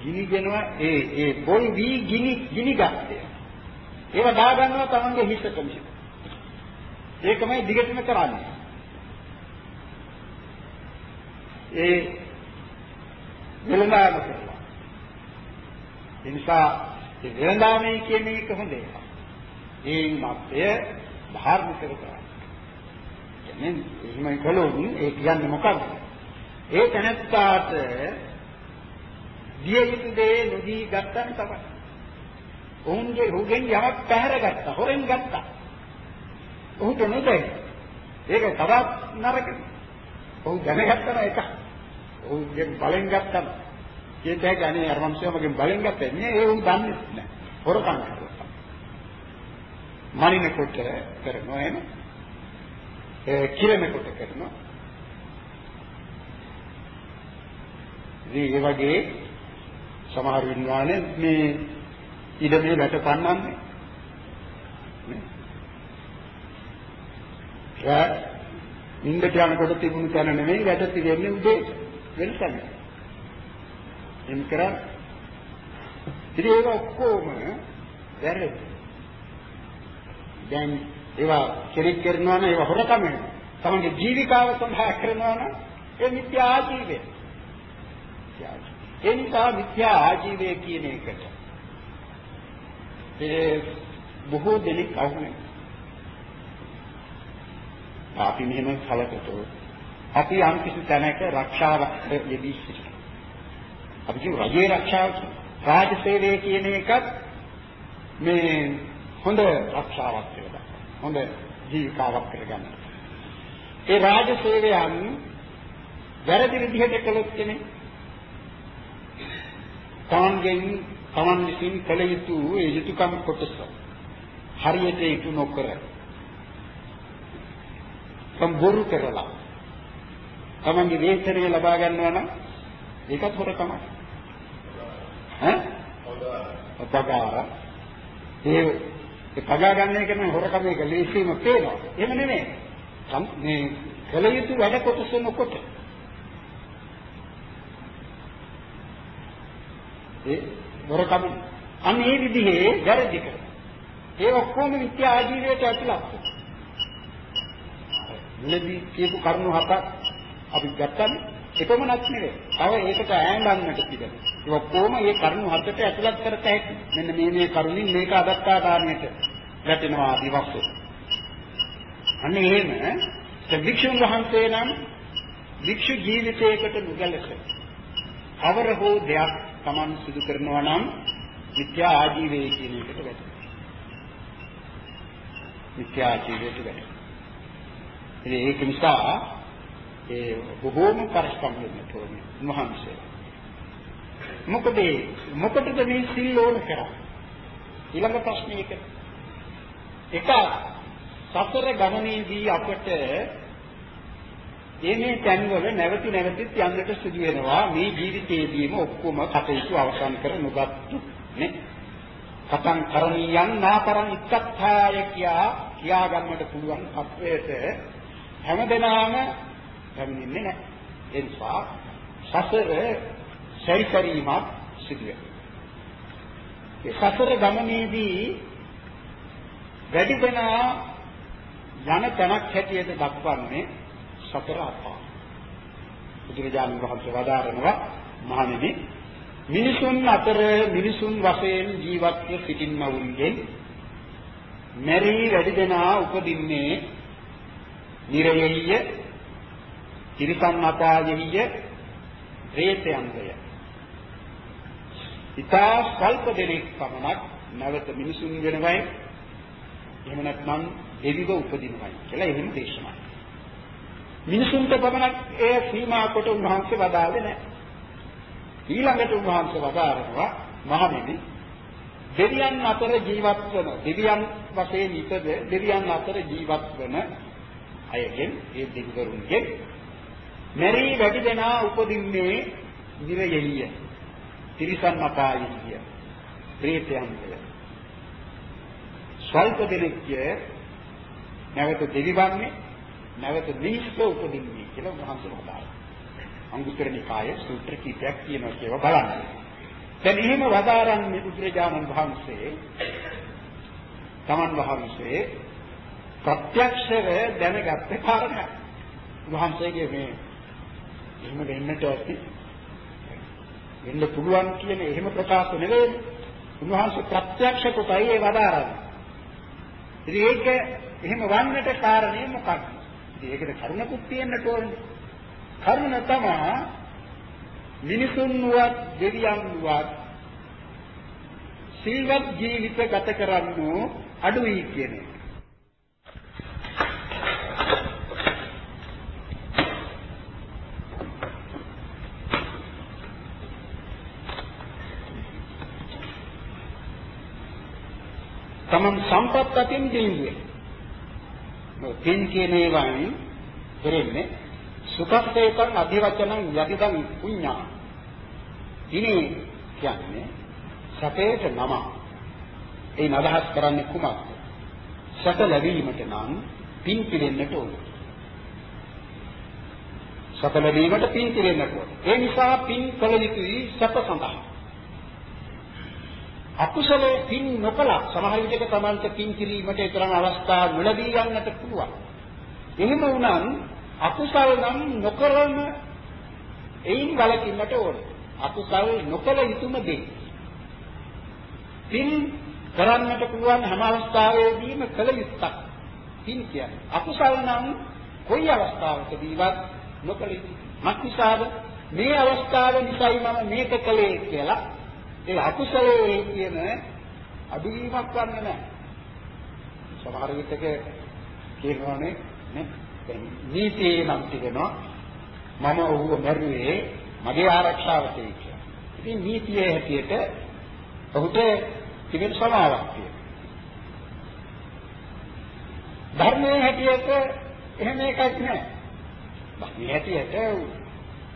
Speaker 1: ගිනිගෙනවා ඒ ඒ බොල් වී ගිනි ගිනි ගත්තේ. ඒව දාගන්නවා තමන්ගේ හිතටම. ඒකමයි දිගටම කරන්නේ. ඒ වෙළඳාම කරලා. ඒ නිසා ඒ වෙළඳාමයි කියන එක හොඳ එකක්. ඒ මතය ධාර්මික කරලා. කියන්නේ එහෙම කළොත් ඒ කියන්නේ මොකක්ද? ඒ තැනත්තාට දිය යුතු දේ නොදී ගත්තන් තමයි. ඔවුන්ගේ හුගෙන් යමක් පැහැරගත්තා, හොරෙන් ගත්තා. ඔහුට නොදැයි. ඒක තවත් නරකයි. ඔහු දැනගත්තම එකක්. ඔහුගෙන් බලෙන් ගත්තම කියත හැකි අනේ අර මනුස්සයා බලෙන් ගත්තා නේ ඒ උන් දන්නේ නැහැ හොරකම් කරලා මනිනකොට කරනවා එහෙම ඒ කිරනකොට කරනවා ඉතින් ඒ වගේ සමහර විද්වානේ මේ ඉඩමේ වැට පන්නන්නේ නේ නින්දට යනකොට තිබුණු තැන නෙමෙයි වැට තිබෙන්නේ උදේ වෙනසක් නැහැ. එම් කරා ඉතින් ඒක ඔක්කොම වැරදි. දැන් ඒවා කෙනෙක් කරනවා නම් ඒවා හොරකම තමන්ගේ ජීවිකාව සඳහා කරනවා නම් ඒ මිත්‍යා ආජීවය. ඒ නිසා මිත්‍යා ආජීවය කියන එකට ඒ බොහෝ දෙනෙක් අහුවෙනවා. අපි මෙහෙම කලකට අපි යම් කිසි තැනක රක්ෂාවක් යෙදී සිටිනවා. අපි කියු රජයේ රක්ෂාව රාජ සේවය කියන එකත් මේ හොඳ රක්ෂාවක් කියලා. හොඳ ජීවිකාවක් කරගන්න. ඒ රාජ සේවයන් වැරදි විදිහට කළොත් කෙනෙක් තමන්ගෙන් තමන් විසින් කළ යුතු ඒ යුතුයකම් කොටස හරියට ඉටු නොකර සම්බොරු කරලා තමන්ගේ වේතනය ලබා ගන්නවා නම් ඒකත් හොරකමයි. ඈ? පගාර. ඒ පගා ගන්න එක නම් හොරකම එක ලේසියම පේනවා. එහෙම නෙමෙයි. මේ කල යුතු වැඩ කොටස නොකොට. ඒ හොරකම අන්න ඒ විදිහේ වැරදි කරනවා. ඒ ඔක්කොම මිත්‍යා ආජීවයට ඇතුළත්. මුලදී කියපු කරුණු හතක් අපි ගත්තම එකමනක් නෙවෙයි. තව ඒකට ඈඳන්නට තිබෙනවා. ඒ ඔක්කොම මේ කරුණු හතට ඇතුළත් කරත හැකි. මෙන්න මේ මේ කරුණින් මේක අදත්තාදානයට වැටෙනවා ආදි වශයෙන්. අන්න එහෙම භික්ෂුන් වහන්සේ නම් භික්ෂු ජීවිතයකට නුගලක. අවර හෝ දෙයක් Taman සිදු කරනවා නම් මිත්‍යා ආජීවයේ කියන එකට වැටෙනවා. මිත්‍යා ආජීවයට වැටෙනවා. ඒක නිසා ඒ බොහෝම පරිස්සම් වෙන්න ඕනේ මහන්සිය. මොකද මොකටද මේ සිල් ඕන කරන්නේ? ඊළඟ ප්‍රශ්නේ ඒක. එක සතර ගමනේදී අපට මේ තැන්වල නැවති නැවතිත් යන්නට සිදු වෙනවා මේ ජීවිතයේදීම ඔක්කොම කටයුතු අවසන් කර නොගත්තු නේ. කතං කරණීයං නාපරං ඉත්තත්ථාය කියා කියා ගන්නට පුළුවන් අපේට හැමදෙනාම පැමිණෙන්නේ නැහැ. ඒ නිසා සසර සැරිසරීමක් සිදු වෙනවා. ඒ සසර ගමනේදී වැඩි දෙනා යන තැනක් හැටියට දක්වන්නේ සතර අපාය. බුදුරජාණන් වහන්සේ වදාරනවා මහණෙනි මිනිසුන් අතර මිනිසුන් වශයෙන් ජීවත්ව සිටින්නවුන්ගෙන් මෙරි වැඩි දෙනා උපදින්නේ නිරයෙය තිරිසන් අපායෙහිය പ്രേතයන්ය. ඉතා ස්වල්ප දෙනෙක් පමණක් නැවත මිනිසුන් වෙනවයි එහෙම නැත්නම් දෙවිව උපදිනවයි කියලා එහෙම දේශනා. මිනිසුන්ට පමණක් ඒ සීමා කොට උන්වහන්සේ වදාළේ නැහැ. ඊළඟට උන්වහන්සේ වදාරනවා මහණෙනි දෙවියන් අතර ජීවත් වන දෙවියන් වශයෙන් ඉපද දෙවියන් අතර ජීවත් වන අයගෙන් ඒ දෙවිවරුන්ගෙන් මෙරි වැඩි දෙනා උපදින්නේ නිරයෙහිය. තිරිසන් අපායෙහිය. ප්‍රේතයන්ය. ස්වල්ප දෙනෙක්ය නැවත දෙවිවන්නේ නැවත මිනිස්සු උපදින්නේ කියලා උන්වහන්සේ වදාළා. අංගුත්තර නිකායේ සූත්‍ර කීපයක් කියනවා කියලා බලන්න. දැන් එහෙම වදාරන්නේ බුදුරජාණන් වහන්සේ තමන් වහන්සේ ප්‍රත්‍යක්ෂව දැනගත්ත කාරණා. වහන්සේගේ මේ එහෙම වෙන්නට ඇති වෙන්න පුළුවන් කියන එහෙම ප්‍රකාශ නෙවෙයි. උන්වහන්සේ ප්‍රත්‍යක්ෂ කොටයි ඒ වදාරන්නේ. ඉතින් ඒක එහෙම වන්නට කාරණේ මොකක්ද? ඉතින් ඒකට කරුණකුත් තියෙන්නට ඕනේ. කරුණ තමයි මිනිසුන් වත් දෙවියන් වත් සීලවත් ජීවිත ගත කරන්නෝ අඩුයි කියන එක. තමන් සම්පත් අතින් දෙන්නේ. මේ පින් කියන ඒවායින් දෙරෙන්නේ සුඛස්සේකං අධිවචනං යදිදං පුඤ්ඤා. ඉනේ කියන්නේ සැපේට නම. ඒ නදහස් කරන්නේ කුමක්ද? සැප ලැබීමට නම් පින් පිරෙන්නට ඕන. සැප ලැබීමට පින් පිරෙන්නට ඕන. ඒ නිසා පින් කළ යුතුයි සැප සඳහා. අකුසලයේ පින් නොකලා සමහර විටක Tamanta පින් කිරීමට තරම් අවස්ථා නොලැබී යන්නට පුළුවන්. එහෙම වුණත් අකුසල නම් නොකරන එයින් වළකින්නට ඕන. අකුසල නොකල යුතුම දේ. පින් කරන්නට පුළුවන් හැම අවස්ථාවෙදීම කළ යුත්තක්. පින් කියන්නේ අකුසල නම් කොයි අවස්ථාවකදීවත් නොකළ යුතුයි. මක්නිසාද මේ අවස්ථාව නිසයි මම මේක කළේ කියලා ඒ අකුසලයේ කියන අඩුවීමක් වන්නේ නැහැ. සමහර විටක කියනවානේ නේ නීතියේ නම් තිබෙනවා මම ඔහුව මරුවේ මගේ ආරක්ෂාවට කියලා. ඉතින් නීතියේ හැටියට ඔහුට තිබෙන සමාවක් තියෙනවා. ධර්මයේ හැටියට එහෙම එකක් නැහැ. ධර්මයේ හැටියට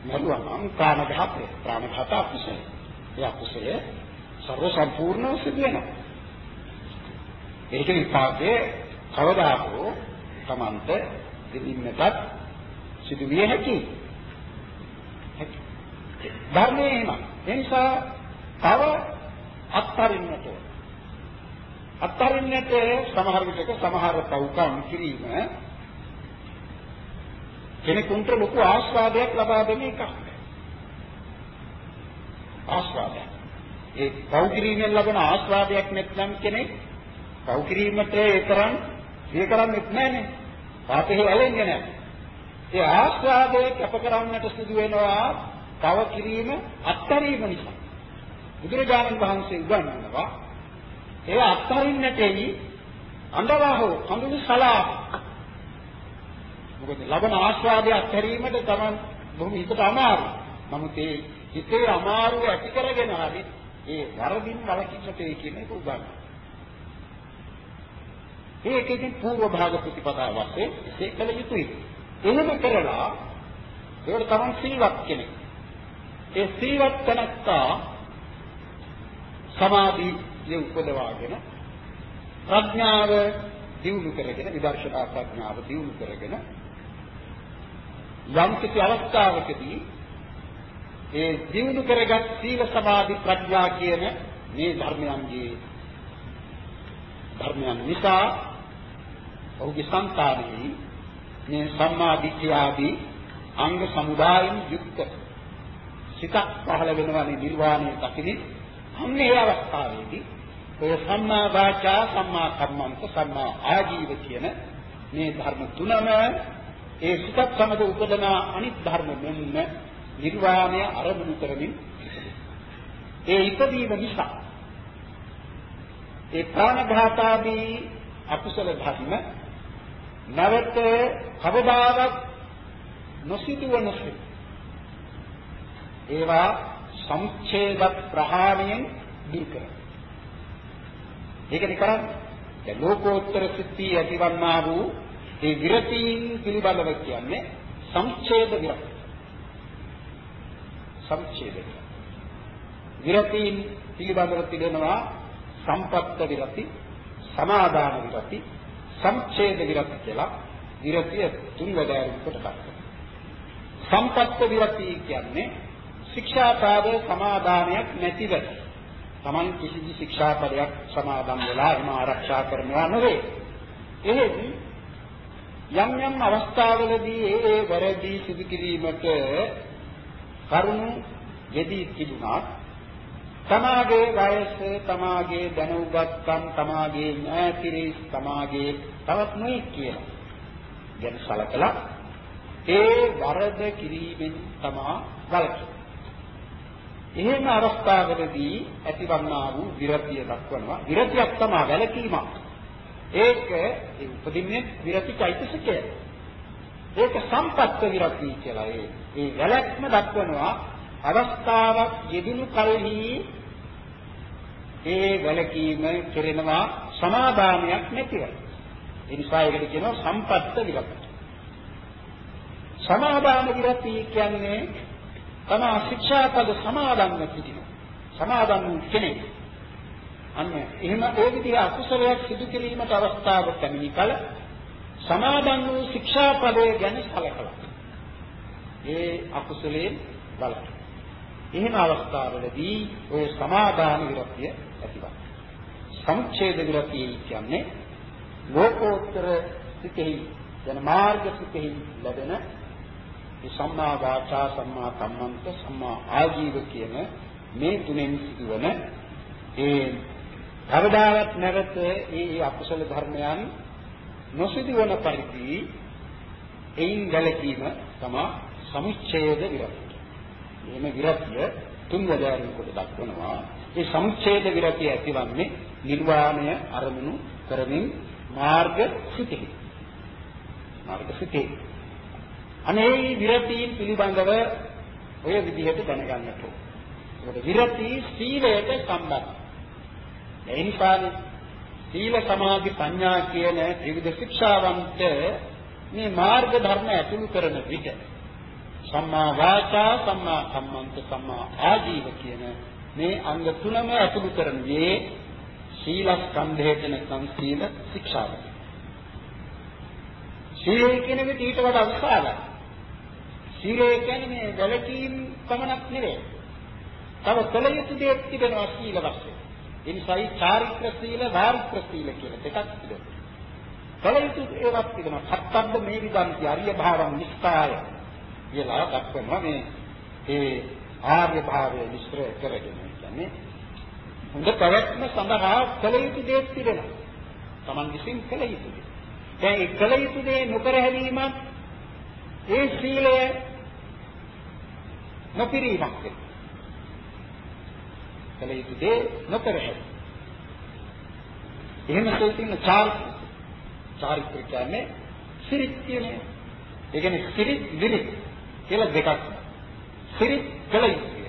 Speaker 1: මරුවා නම් ප්‍රාණඝාතය ප්‍රාණඝාත අකුසලයි. ඒ අකුසලය ਸਰව සම්පූර්ණව සිදු වෙනවා. ඒක විපාකයේ කවදා හෝ Tamante දෙදින්නටත් සිදු විය හැකියි. ධර්මයේ එහෙම. ඒ නිසා තව අත්තරින්නට අත්තරින්නට සමහර විටක සමහර පව්කම් කිරීම කෙනෙකුට ලොකු ආස්වාදයක් ලබා දෙන එකක්. ආස්වාදය. ඒ පව් කිරීමෙන් ලබන ආස්වාදයක් නැත්නම් කෙනෙක් පව් කිරීමට ඒ තරම් සිය කරන්නේ නැහැනේ. පාපෙහි ඇලෙන්නේ නැහැ. ඒ ආස්වාදයේ කැප කරන්නට සිදු වෙනවා පව කිරීම අත්තරීම නිසා. බුදුරජාණන් වහන්සේ උගන්වනවා ඒ අත්තරින්නටෙහි අඬවහෝ කඳුළු සලා මොකද ලබන ආස්වාදය අත්හැරීමට තමන් බොහොම හිතට අමාරුයි. නමුත් ඒ හිතේ අමාරුව ඇති කරගෙන හරි ඒ වරදින් වළකින්නට ඒ කියන එක උගන්වනවා. ඒකකින් පූර්ව භාග ප්‍රතිපදාව වශයෙන් ඒක කළ යුතුයි. එහෙම කරලා ඒකට තමන් සීලවත් කෙනෙක්. ඒ සීලවත් තනත්තා සමාධිය උපදවාගෙන ප්‍රඥාව දියුණු කරගෙන විදර්ශනා ප්‍රඥාව දියුණු කරගෙන යම් කිසි අවස්ථාවකදී ඒ දිනු කරගත් සීල සමාධි ප්‍රඥා කියන මේ ධර්මයන්ගේ ධර්මයන් නිසා ඔහුගේ సంతානෙහි මේ සම්මා දිට්ඨිය ආදී අංග සමුදායෙන් යුක්ත සිතක් පහළ වෙනවානේ නිර්වාණය දකින්නේ. අන්න ඒ අවස්ථාවේදී ඔය සම්මා වාචා සම්මා කම්මන්ත සම්මා ආජීව කියන මේ ධර්ම තුනම ඒ සිතත් සමග උපදන අනිත් ධර්ම මෙන්න නිර්වාණය අරමුණු කරමින් ඒ ඉපදීම නිසා ඒ ප්‍රාණඝාතාදී අකුසල ධර්ම නැවත කවදාවත් නොසිදුවන සෙත් ඒවා සම්ඡේද ප්‍රහාණයෙන් දුරු කරනවා ඒකනේ කරන්නේ දැන් ලෝකෝත්තර සිද්ධිය ඇතිවන්නා වූ ඒ විරතීන් පිළිබඳව කියන්නේ සම්ඡේද විරති. සම්ඡේද විරතීන් පිළිබඳව තිබෙනවා සම්පත්ත විරති සමාදාන විරති සම්ඡේද විරති කියලා විරතිය තුන් වැඩෑරුම් කොට ගන්නවා. සම්පත්ත විරති කියන්නේ ශික්ෂාපාද සමාදානයක් නැතිව Taman කිසිදු ශික්ෂාපදයක් සමාදන් වෙලා එම ආරක්ෂා කරනවා නෙවෙයි. එහෙදි යම් යම් අවස්ථාවලදී ඒ ඒ වැරදි සිදු කිරීමට කරුණු යෙදී තිබුණා තමාගේ වයස තමාගේ දැනුගත්කම් තමාගේ ඥාතිරිස් තමාගේ තවත් නොයෙක් කියලා ගැන සලකලා ඒ වරද කිරීමෙන් තමා වළකින. එහෙම අවස්ථාවකදී ඇතිවන්නා වූ විරතිය දක්වනවා. විරතියක් තමයි වැළකීමක්. ඒක ඒ උපදින්නේ විරති චෛතසිකය. ඒක සම්පත්ත විරති කියලා. ඒ ඒ වැළැක්ම දක්වනවා අවස්ථාවක් යෙදුණු කලෙහි ඒ වැලකීම කෙරෙනවා සමාදානයක් නැතිව. ඒ නිසා ඒකට කියනවා සම්පත්ත විරති. සමාදාන විරති කියන්නේ තමා ශික්ෂාපද සමාදන්ව සිටිනවා. සමාදන් වූ කෙනෙක්. අන්න එහෙම ඒ විදිහ අකුසලයක් සිදු කිරීමට අවස්ථාවක් පැමිණි කල සමාදන් වූ ශික්ෂාපදයේ ගැන සැලකලා. ඒ අකුසලයෙන් බලන්න. එහෙම අවස්ථාවලදී ඔය සමාදාන විරතිය ඇතිවන. සමුච්ඡේද විරතිය කියන්නේ ලෝකෝත්තර සිතෙහි යන මාර්ග සිතෙහි ලැබෙන මේ සම්මා වාචා සම්මා කම්මන්ත සම්මා ආජීව කියන මේ තුනෙන් සිදුවන ඒ කවදාවත් නැවත ඒ අකුසල ධර්මයන් නොසිදුවන පරිදි එයින් ගැලකීම තමයි සමුච්ඡේද විරතිය. එහෙම විරතිය තුන් වදාරින් කොට දක්වනවා. ඒ සමුච්ඡේද විරතිය ඇතිවන්නේ නිර්වාණය අරමුණු කරමින් මාර්ග සිතෙහි. මාර්ග සිතෙහි. අනේ විරතීන් පිළිබඳව ඔය විදිහට දැනගන්නට ඕන. ඒකට විරති සීලයට සම්බන්ධයි. ඒ නිසානේ සීල සමාධි ප්‍රඥා කියන ත්‍රිවිධ ශික්ෂාවන්ට මේ මාර්ග ධර්ම ඇතුළු කරන විට සම්මා වාචා සම්මා කම්මන්ත සම්මා ආජීව කියන මේ අංග තුනම ඇතුළු කරන්නේ සීලස්කන්ධයට නැත්නම් සීල ශික්ෂාවට. සීලය කියන එක ඊට වඩා විශාලයි. සීලය කියන්නේ මේ වැලකීම් පමණක් නෙවෙයි. තව කල යුතු දෙයක් තිබෙනවා සීල වශයෙන්. ඒ නිසායි චාරිත්‍ර සීල, වාරිත්‍ර සීල කියලා දෙකක් තිබෙනවා. කල යුතු ඒවත් තිබෙනවා. සත්තබ්බ මේ විදන්ති අරිය භාවං නිස්සාය කියලා දක්වනවා මේ ඒ ආර්ය භාවය විස්තර කරගෙන කියන්නේ හොඳ පැවැත්ම සඳහා කල යුතු දේ තිබෙනවා. Taman විසින් කල යුතු දේ. දැන් ඒ කල යුතු දේ නොකර හැරීමත් ඒ සීලය නොපිරීමක් වෙනවා. කල යුතු දේ නොකර හැරීම. එහෙම තේින්න චාරිත්‍ර චාරිත්‍ර කියන්නේ සිරිත් කියන්නේ ඒ කියන්නේ සිරිත් විරිත් කියලා දෙකක්. සිරිත් කල යුතුය.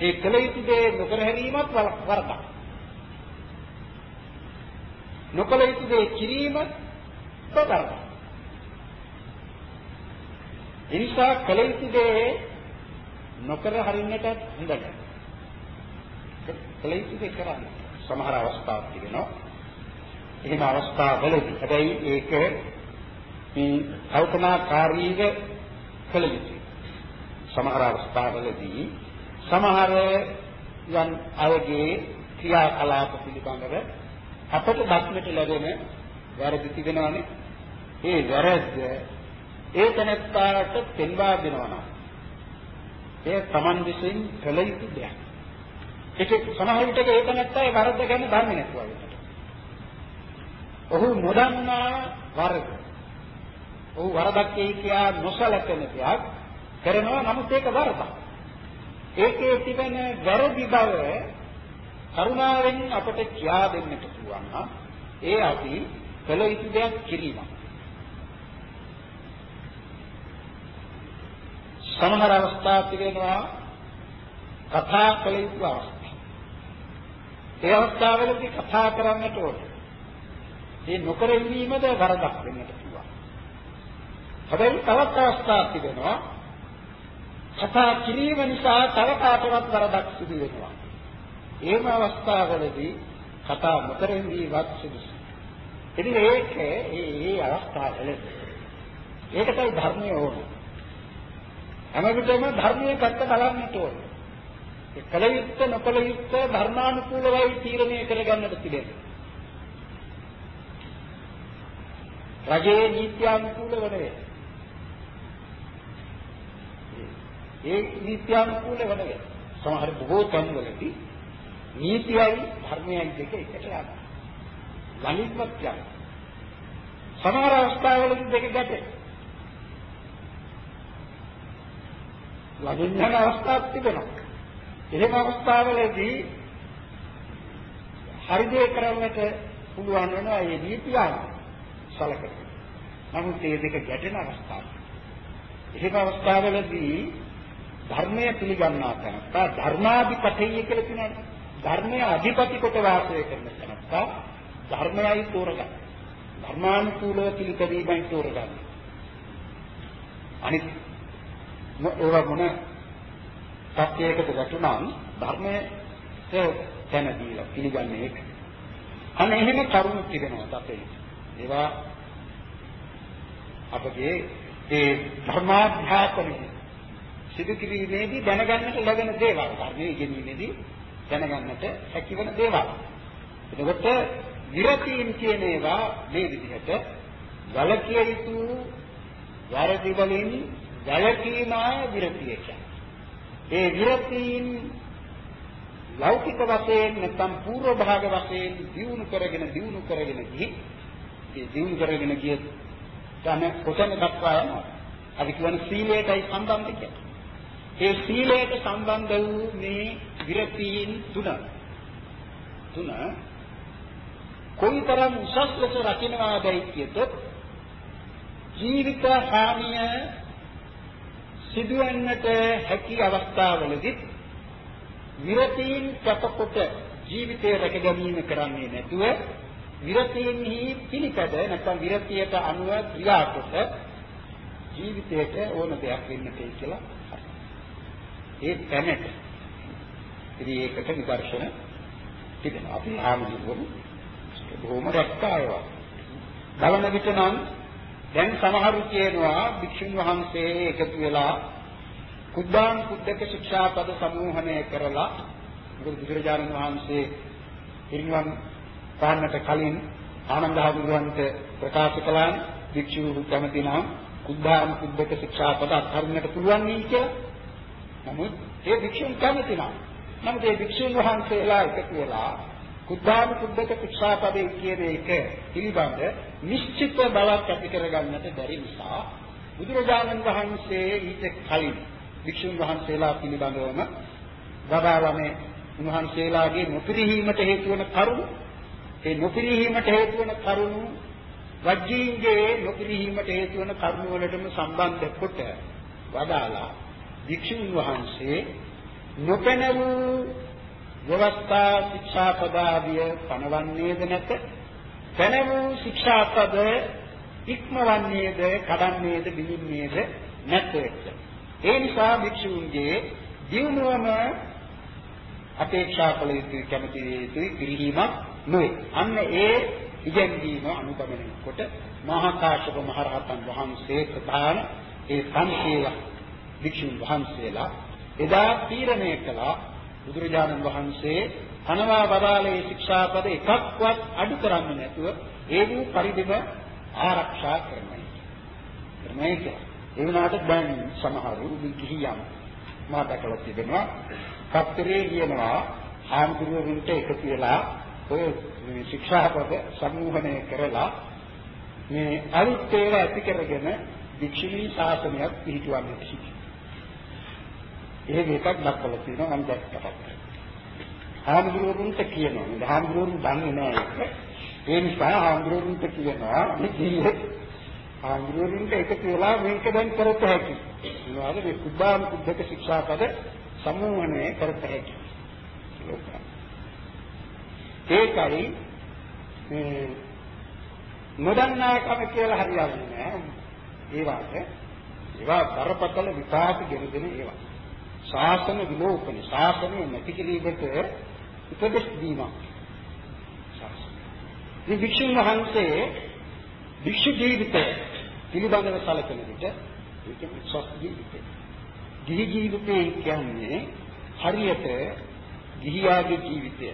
Speaker 1: ඒ කල යුතු දේ නොකර හැරීමත් වරදක්. නොකල යුතු දේ කිරීමත් වරදක්. එනිසා කල යුතු දේ නොකර හරින්නට හොඳ නැහැ. කල යුතු දේ කරන්න. සමහර අවස්ථා තිබෙනවා. එහෙම අවස්ථාවලදී හැබැයි ඒක මේ කල්පනාකාරීව කළ යුතුයි. සමහර අවස්ථාවලදී සමහර යම් අයගේ ක්‍රියාකලාප පිළිබඳව අපට දක්නට ලැබෙන වැරදි තිබෙනවානේ. ඒ වැරද්ද ඒ තැනත්තාට පෙන්වා දෙනවා නම් ඒ Taman විසින් කළ යුතු දෙයක්. ඒක සමහර විටක ඒ තැනත්තා ඒ වරද්ද ගැන දන්නේ නැතුව වෙනවා. ඔහු නොදන්නා වරද ඔව් වරදක් කියා නොසලකන දෙයක් කරනවා නමුත් ඒක වරදක්. ඒකේ තිබෙන වැරදි බව කරුණාවෙන් අපට කියා දෙන්නට පුළුවන් නම් ඒ අපි කළ යුතු දෙයක් කිරීමක්. සමහර අවස්ථා තිබෙනවා කතා කළ යුතු අවස්ථා. ඒ අවස්ථාවලදී කතා කරන්නට ඕනේ. ඒ නොකර ඉඳීමද වරදක් වෙන්නට පුළුවන්. හැබැයි තවත් අවස්ථා තිබෙනවා කතා කිරීම නිසා තව කාටවත් වරදක් සිදු වෙනවා. ඒම අවස්ථාවලදී කතා නොකර ඉඳීමත් සුදුසුයි. ඉතින් ඒක ඒ ඒ අවස්ථාවලදී ඒකටයි ධර්මය ඕනේ. හැම විටම ධර්මයේ පැත්ත බලන්නට ඕනේ. ඒ කල යුත්ත නොකල යුත්ත ධර්මානුකූලවයි තීරණය කරගන්නට තිබෙනවා. රජයේ නීත්‍යානුකූලව නෙවෙයි. ඒ නීත්‍යානුකූලව නෙවෙයි. සමහර බොහෝ තැන්වලදී නීතියයි ධර්මයයි දෙක එකට යනවා. ළඟින්වත් යනවා. සමහර අවස්ථාවලදී දෙක ගැටේ. ළඟින් යන අවස්ථාවක් තිබෙනවා. එහෙම අවස්ථාවලදී හරි දේ කරන්නට පුළුවන් වෙනවා ඒ නීතියයි සලකන. නමුත් මේ දෙක ගැටෙන අවස්ථාවක්. එහෙම අවස්ථාවලදී ධර්මය පිළිගන්නා තැනත්තා ධර්මාධිපතිය කියලා කියනවා. ධර්මයේ අධිපති කොට වාසය කරන තැනත්තා ධර්මයයි තෝරගන්න. ධර්මානුකූලව පිළිපැදීමයි තෝරගන්න. අනිත් ඒවා මොන සත්‍යයකට වැටුණාම ධර්මයේ තැන දීලා පිළිගන්නේ ඒක. අන්න එහෙම කරුණු තිබෙනවා අපේ. ඒවා අපගේ ඒ ධර්මාධ්‍යාපනය සිදු කිරීමේදී දැනගන්නට ලැබෙන දේවල් ධර්මයේ ඉගෙනීමේදී දැනගන්නට හැකිවන දේවල්. එතකොට විරතීන් කියන ඒවා මේ විදිහට වලකිය යුතු වැරදි වලින් වැළකීමයි විරතිය කියන්නේ. ඒ විරතීන් ලෞකික වශයෙන් නැත්නම් පූර්ව භාග වශයෙන් දියුණු කරගෙන දියුණු කරගෙන ගිහි ඒ දියුණු කරගෙන ගිය තන කොතන දක්වා යනවා. අපි කියන්නේ සීලයටයි සම්බන්ධ කියන්නේ. ඒ සීලයට සම්බන්ධ වූ මේ විරතීන් තුන තුන කොයිතරම් උසස් ලෙස රකින්නවාදයි කියතොත් ජීවිත හානිය සිදුවන්නට හැකි අවස්ථාවලදී විරතීන් කැපකොට ජීවිතය රැක ගැනීම කරන්නේ නැතුව විරතියෙහි පිළිපැද නැත්නම් විරතියට අනුව ක්‍රියාකොට ජීවිතයට ඕන දෙයක් වෙන්නට කියලා ඒ තැනට ඉතින් ඒකට විදර්ශන තිබෙනවා. අපි ආමුදුවරු බොහොම රැක්කායවා බලන විට නම් දැන් සමහරු කියනවා භික්ෂුන් වහන්සේ එකතු වෙලා කුද්දාන් කුද්දක ශික්ෂාපද සමූහණය කරලා බුදුරජාණන් වහන්සේ පිරිනිවන් පාන්නට කලින් ආනන්ද හඳුරන්ට ප්‍රකාශ කළා භික්ෂුව කැමති නම් කුද්දාන් කුද්දක ශික්ෂාපද අත්හරින්නට පුළුවන් නේ කියලා. නමුත් ඒ භික්ෂුන් කැමති නම් නමුත් ඒ භික්ෂුන් වහන්සේලා එකතු වෙලා කුද්දාන කුද්දක ශික්ෂාපදේ කියන එක පිළිබඳ නිශ්චිත බවක් ඇති කරගන්නට බැරි නිසා බුදුරජාණන් වහන්සේ ඊට කලින් භික්ෂුන් වහන්සේලා පිළිබඳවම වදාළමේ උන්වහන්සේලාගේ නොපිරිහීමට හේතු වන කරුණු ඒ නොපිරිහීමට හේතු වන කරුණු වජ්ජීන්ගේ නොපිරිහීමට හේතු වන කරුණු වලටම සම්බන්ධ කොට වදාලා වික්ෂුන් වහන්සේ නොපෙනවූ ව්‍යවස්ථා ශික්ෂාපදාදිය පනවන්නේද නැත පෙනවූ ශික්ෂාපද ඉක්මවන්නේද කඩන්නේද බිඳින්නේද නැත ඒ නිසා වික්ෂුන්ගේ දිනුවම අපේක්ෂා කළ යුතු කැමති යුතුයි පිළිහිමක් නොවේ. අන්න ඒ ඉගැන්වීම අනුගමනය කොට මහා කාශ්‍යප මහ රහතන් වහන්සේ ප්‍රධාන ඒ සංකේල වික්ෂුන් වහන්සේලා එදා තීරණය කළා බුදුරජාණන් වහන්සේ අනවා වදාළේ ශික්ෂාපද එකක්වත් අඩු කරන්නේ නැතුව ඒ වූ පරිදිම ආරක්ෂා කරන්නයි. කරන්නයි කියලා. ඒ වුණාට දැන් සමහරු කිහියම් මා දැකලා තිබෙනවා පත්‍රයේ කියනවා ආම්දුරුවන්ට එකතු වෙලා ඔය ශික්ෂාපද සමූහණය කරලා මේ අලුත් ඒවා ඇති කරගෙන වික්ෂුණී ශාසනයක් පිහිටුවන්නට සිටිනවා. ඒක එකක් දක්වලා තියෙනවා මම දැක්කට. හාමුදුරුවන්ට කියනවා. මේ හාමුදුරුවන් දන්නේ නැහැ ඒක. ඒ නිසා හාමුදුරුවන්ට කියනවා මේ ජීවිතේ හාමුදුරුවන්ට එකතු වෙලා මේක දැන් කරත හැකි. මොනවාද මේ කුබ්බාම කුද්ධක ශික්ෂාපද සමූහණය කරත හැකි. ඒකයි මේ නොදන්නාකම කියලා හරියන්නේ නැහැ. ඒ වාගේ ඒවා බරපතල විපාක ගෙන දෙන ඒවා. ශාසන විලෝපන ශාසනය නැති කිරීමට උපදෙස් දීමක්. මේ වික්ෂුන් වහන්සේ වික්ෂු ජීවිතය පිළිබඳව සැලකෙන විට ඒක උසස් ජීවිතය. ගිහි ජීවිතය කියන්නේ හරියට ගිහියාගේ ජීවිතය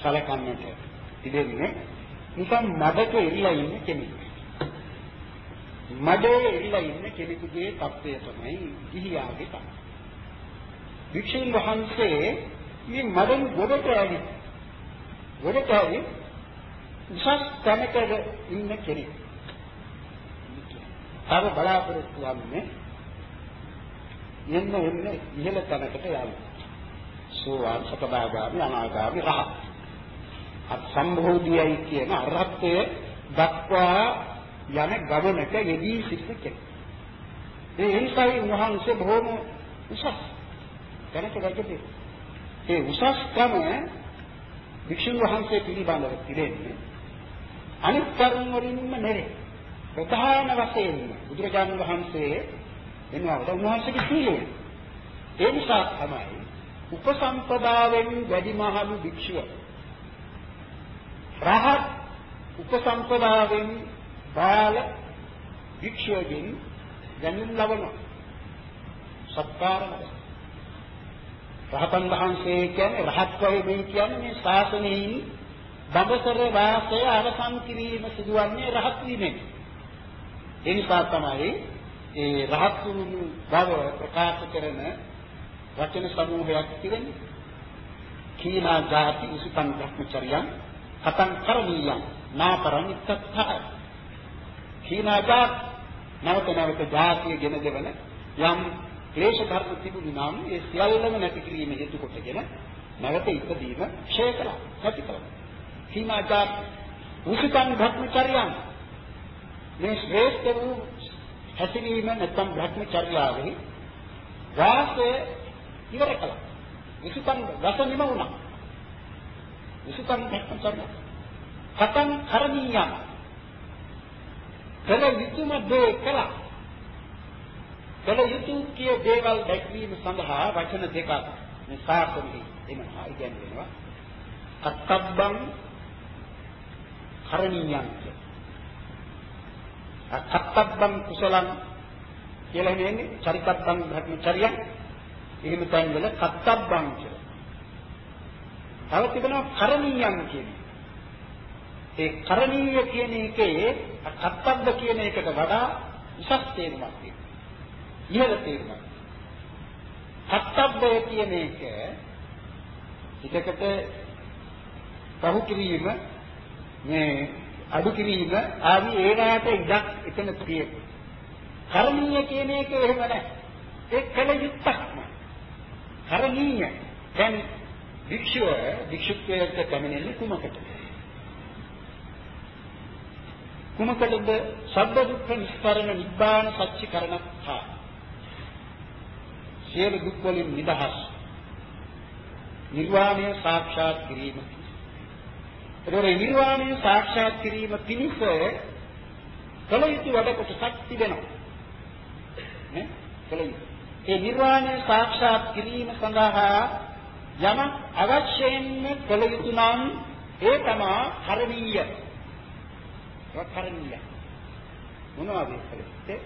Speaker 1: සැලකන්නට ඉදෙන්නේ නිකන් මඩක ඉල්ලා ඉන්න කෙනෙක්. මඩේ ඉල්ලා ඉන්න කෙනෙකුගේ තත්ත්වය තමයි ගිහියාගේ තත්ත්වය. වික්ෂුන් වහන්සේ මේ මඩෙන් ගොඩට ඇවිත් ගොඩට ඇවිත් උසස් තැනක ඉන්න කෙනෙක්. තව බලාපොරොත්තු වන්නේ එන්න එන්න ඉහළ තැනකට යන්න. සෝවාන් සකදාගාමි අනාගාමි රහත්. අත් සම්භෝධියයි කියන අරහත්ය දක්වා යන ගමනක යෙදී සිටින කෙනෙක්. ඒ නිසායි උන්වහන්සේ බොහොම උසස් තැනක වැටෙන්නේ. ඒ උසස්කම වික්ෂුන් වහන්සේ පිළිබඳව තිරෙන්නේ අනිත් කරුණ වලින්ම නෙරේ. ප්‍රධාන වශයෙන් බුදුරජාණන් වහන්සේ එනවාට උන්වහන්සේගේ සීලය. ඒ නිසා තමයි උපසම්පදාවෙන් වැඩිමහලු භික්ෂුව. රහත් උපසම්පදාවෙන් බාල භික්ෂුවකින් දැනුම් ලබනවා. සත්කාරමයි. රහතන් වහන්සේ කියන්නේ රහත් වෙයි කියන්නේ මේ ශාසනයෙන් බඹසර වාසය අවසන් කිරීම සිදුවන්නේ රහත් වීමෙන්. ඒ නිසා තමයි ඒ රහත් වූ බව ප්‍රකාශ කරන වචන සමූහයක් තිබෙන්නේ. කීනා ජාති උසිතං භ්‍රමචර්යං කතං කරණීයං නාපරමිත්තත්ථය. කීනා ජාති නැවත නැවත ජාතිය ගෙන දෙවන යම් ක්ලේශ ධර්ම තිබුණු නම් ඒ සියල්ලම නැති කිරීම හේතු කොටගෙන නැවත ඉපදීම ක්ෂය කළා. නැති කළා. සීමාජාත උසිතං භක්මචර්යං මේ ශ්‍රේෂ්ඨ වූ හැසිරීම නැත්නම් භක්මචර්යාවෙහි වාසය ඉවර කළා. උසිතං රස නිම වුණා. උසිතං භක්මචර්ය. කතං කරණීයං කල යුතුයම දේ කළා. කල යුතු කිය දේවල් දැක්වීම සඳහා වචන දෙකක් මේ සාසනෙහි එනවා. ඉගෙනගෙනවා. කත්තබ්බං කරණීයං අත්තබ්බං කුසලං කියලා නෙන්නේ චරිතබ්බං භක්මචර්යං එහෙම තැන් වල කත්තබ්බං කියලා. තව තිබෙනවා කරණීයං කියන්නේ. ඒ කරණීය කියන එකේ කත්තබ්බ කියන එකට වඩා උසස් තේරුමක් තියෙනවා. ඉහළ තේරුමක්. කත්තබ්බය කියන එක හිතකට පහු කිරීම මේ අඩු කිරීම ආදී ඒවාට ඉඩක් එතන තියෙනවා. කරණීය කියන එක එහෙම නැහැ. ඒ කල යුත්තක්ම. කරණීය. දැන් වික්ෂුව වික්ෂුත්වයට පැමිණෙන්නේ කුමකට? කුමකටද? සබ්බ දුක්ඛ නිස්තරණ නිබ්බාන සච්චිකරණත්තා. සියලු දුක් වලින් නිදහස්. නිර්වාණය සාක්ෂාත් කිරීම ඒතකොට නිර්වාණය සාක්ෂාත් කිරීම පිණිස කල යුතු වැඩ කොටසක් තිබෙනවා. නේ? කල යුතු. ඒ නිර්වාණය සාක්ෂාත් කිරීම සඳහා යම අවශ්‍යයෙන්ම කල යුතු නම් ඒ තමයි කරණීය. ඒක කරණීය. මොනවද ඒ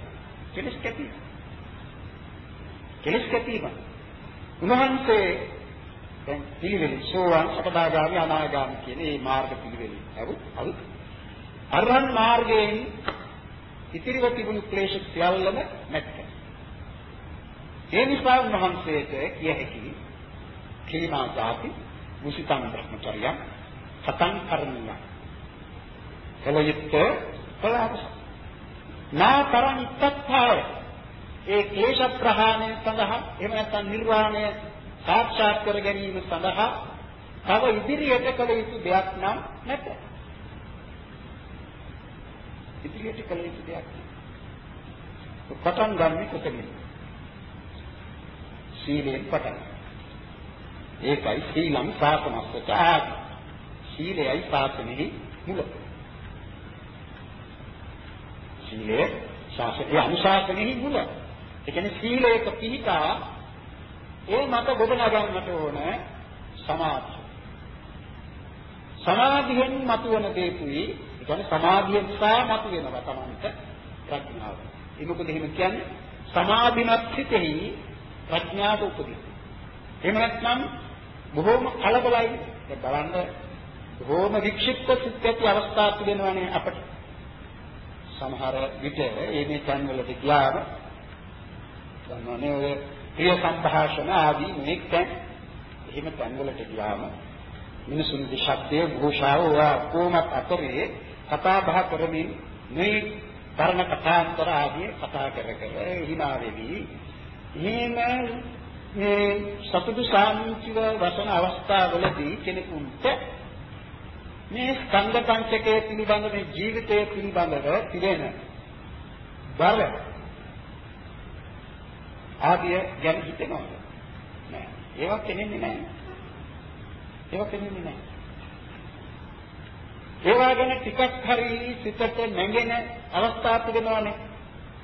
Speaker 1: කෙලස් කැපීම. කෙලස් කැපීම. උන්වහන්සේ දැන් පිළිවෙල සෝවාන් සකදාගාමි අනාගාමි කියන මේ මාර්ග පිළිවෙල. හරි? හරි. අරහන් මාර්ගයෙන් ඉතිරිව තිබුණු ක්ලේශ සියල්ලම නැත්te. ඒ නිසා උන්වහන්සේට කිය හැකි කීමා જાති මුසිතං බ්‍රහ්මචර්යං සතං කරණිය. කලයුත්ත කළාද? නාතරං ඉත්තත්ථාය ඒ ක්ලේශ ප්‍රහාණය සඳහා එහෙම නැත්නම් නිර්වාණය සාක්ෂාත් කර ගැනීම සඳහා තව ඉදිරියට කළ යුතු දෙයක් නම් නැත. ඉදිරියට කළ යුතු දෙයක් නෑ. පටන් ගන්න කොතනින්ද? සීලෙන් පටන්. ඒකයි සීලං සාසනස්සච ආදි. සීලයයි සාසනෙහි මුල. සීලය ශාසනයේ අනුශාසනෙහි මුල. ඒ කියන්නේ සීලයක පිහිටා ඒ මත ගොඩනගන්නට ඕන සමාධිය. සමාධියෙන් මතුවන දේකුයි ඒ කියන්නේ සමාධියෙන් සා මතුවෙනවා තමන්ට ප්‍රඥාව. ඒ මොකද එහෙම කියන්නේ සමාධිමත් සිතෙහි ප්‍රඥාව උපදින. එහෙම නැත්නම් බොහෝම කලබලයි. දැන් බලන්න බොහෝම වික්ෂිප්ත සිත් ඇති අවස්ථා තිබෙනවානේ අපිට. සමහර විට මේ මේ තැන් වලට ගියාම දන්නවනේ ඔය ප්‍රිය සංഭാෂණ ආදී මේක තැන් එහෙම තැන් වලට ගියාම මිනිසුන්ගේ ශබ්දයේ භූෂාව කොමත් අතරේ කතා බහ කරමින් මේ ධර්ම කථාන්තර ආදී කතා කර කර හිනා වෙවි එහෙම මේ සතුටු සාන්තිව වසන අවස්ථාවලදී කෙනෙකුට මේ ස්කන්ධ පංචකයේ පිළිබඳ මේ ජීවිතයේ පිළිබඳව තිබෙන බර ආදිය ගැන හිතෙනවද? නෑ. ඒවත් තේන්නේ නෑ. ඒවත් තේන්නේ නෑ. ඒවා ගැන ටිකක් හරි සිතට නැගෙන අවස්ථා තිබෙනවනේ.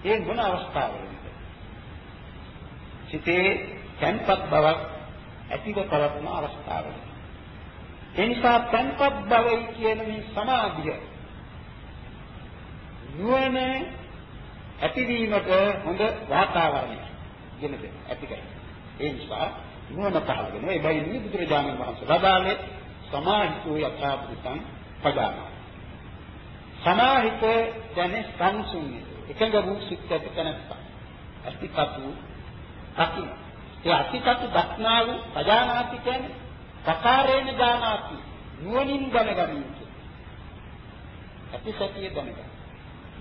Speaker 1: ඒ මොන අවස්ථාවලද සිතේ තැන්පත් බවක් ඇතිව පවත්න අවස්ථාවලදී ඒ නිසා තන්පත් බවයි කියන මේ සමාධිය නුවණ ඇතිවීමට හොඳ වාතාවරණයක්. ගෙන දෙන්න ඇති කරගන්න. ඒ නිසා නුවණ පහළ වෙනවා. ඒ බයි බුදුරජාණන් වහන්සේ වදාළේ සමාහිතෝ යථාභූතං පදාන. සමාහිත කියන්නේ සංසුන්්‍ය. එකඟ වූ සිත් ඇති තැනත්තා. අස්තිකතු අකින. ඒ අස්තිකතු දක්නා වූ පදානාති කියන්නේ සකාරේන ඥානාති නුවණින් දැනගන්න ඇතිසතිය දැනගන්න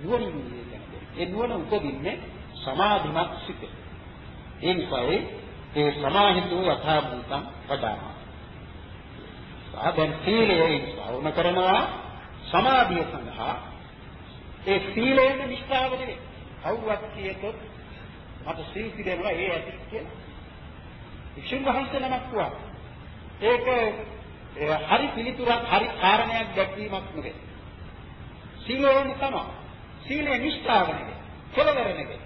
Speaker 1: නුවණින් දැනගන්න ඒ නුවණ උපදින්නේ සමාධිමත් සිත ඒ නිසායි ඒ සමාහිතෝ යථා භූතං වදානවා සාධන සීලයේ වුණ කරනවා සමාධිය සඳහා ඒ සීලයෙන් නිෂ්ඨාව නෙවෙයි කවුවත් කියතොත් මට සීල් පිළිදෙනවා ඒ ඇති කියලා වික්ෂුන් වහන්සේ නමක් වුණා ඒක හරි පිළිතුරක් හරි කාරණයක් දැක්වීමක් නෙවෙයි. සීලයෙන් තමයි. සීලේ නිෂ්ඨාව නෙවෙයි. කෙලවර නෙවෙයි.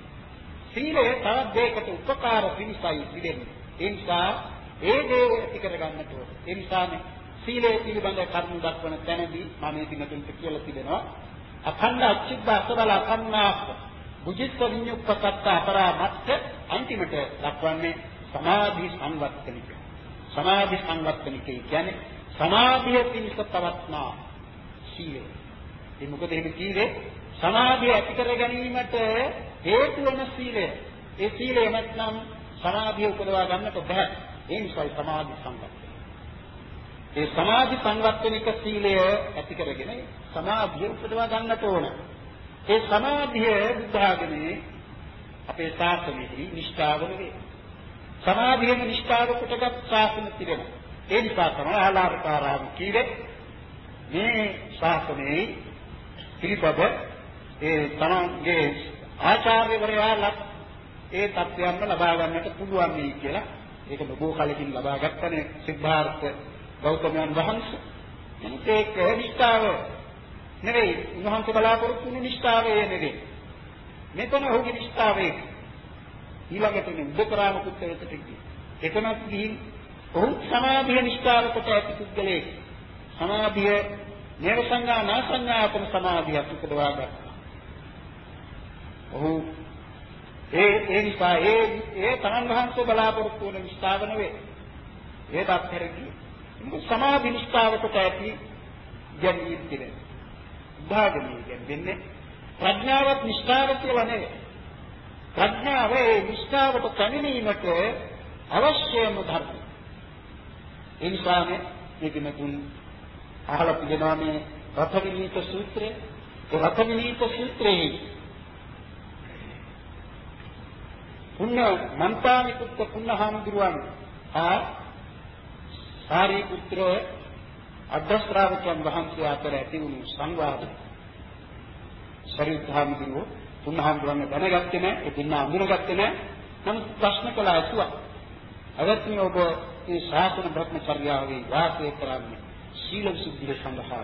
Speaker 1: සීලය තවත් දෙයකට උපකාර පිණිසයි පිළිෙන්නේ. ඒ නිසා ඒ දේ ඇති කරගන්නට ඕන. ඒ නිසානේ සීලය පිළිබඳ කරුණු දක්වන තැනදී මම මේ දිනතුන්ට කියලා තිබෙනවා. අඛණ්ඩ අච්චිද්ද අසබල අකන්නාස්ස බුද්ධ විඤ්ඤුක්පතත්ත අපරාමත්ත අන්තිමට දක්වන්නේ සමාධි සංවත්තනික. සමාධි සංවත්තනිකයි කියන්නේ සමාධිය පිණිස පවත්නා සීලය. ඒ මොකද එහෙම කීවේ සමාධිය ඇති කර ගැනීමට හේතු වන සීලය. ඒ සීලය නැත්නම් සමාධිය උපදවා ගන්නට බෑ. ඒ නිසායි සමාධි සංවත්තන. ඒ සමාධි සංවත්තනික සීලය ඇති කරගෙන සමාධිය උපදවා ගන්නට ඕන. ඒ සමාධිය බුද්ධ ආගමේ අපේ ශාසනයෙහි නිෂ්ඨාව වේ. සමාධියෙන් නිෂ්ඨාව කොටගත් ශාසන තිබෙනවා. ඒ නිසා තමයි ආලාරකාරාම කීවේ මේ ශාසනයේ පිළිපද ඒ තමන්ගේ ආචාර්යවරයාලා ඒ තත්ත්වයන්ම ලබා ගන්නට පුළුවන් නේ කියලා ඒක බොහෝ කලකින් ලබා ගත්තනේ සිද්ධාර්ථ ගෞතමයන් වහන්සේ. එනිත් ඒක නිෂ්ඨාව නෙවෙයි උන්වහන්සේ බලාපොරොත්තු වුණු නිෂ්ඨාව ඒ නෙවෙයි. මෙතන ඔහුගේ නිෂ්ඨාව ඒක. ඊළඟට මේ උදකරාම පුත්‍රයෙකුට ගිහින් එතනත් ගිහින් ඔහු සමාධිය නිෂ්ඨාව කොට ඇති පුද්ගලයෙක් සමාධිය නේව සංඥා නා සංඥාපන සමාධිය උපදවා ගත්තා. ඔහු ඒ ඒ නිසා ඒ ඒ තමන් වහන්සේ බලාපොරොත්තු වන නිෂ්ඨාව නෙවේ. ඒකත් හැරගිය. ඒක සමාධි නිෂ්ඨාව කොට ඇති ගැනීම කියන්නේ. භාගමී කියන්නේ ප්‍රඥාවත් නිෂ්ඨාව කියලා නෙවෙයි. ප්‍රඥාව ඒ නිෂ්ඨාවට පැමිණීමට අවශ්‍යම ධර්ම. ඒ නිසානේ මේක මෙතුන් අහලා තිබෙනවා මේ රතවිනීත සූත්‍රය. රතවිනීත සූත්‍රයේ පුන්න මන්තානි පුත්ත පුන්නහාමුදුරුවන් ආ සාරිපුත්‍ර අද්දස්ත්‍රාවකයන් වහන්සේ අතර ඇති වුණු සංවාදය සරියුත්හාමුදුරුවෝ පුන්නහාමුදුරුවන් දැනගත්තේ නැහැ ඒ පුන්න අඳුනගත්තේ නැහැ නමුත් ප්‍රශ්න කළා ඇසුවා අවත්නි ඔබ මේ ශාසන භ්‍රමචර්යාවේ වාසය කරන්නේ සීල විසුද්ධිය සඳහා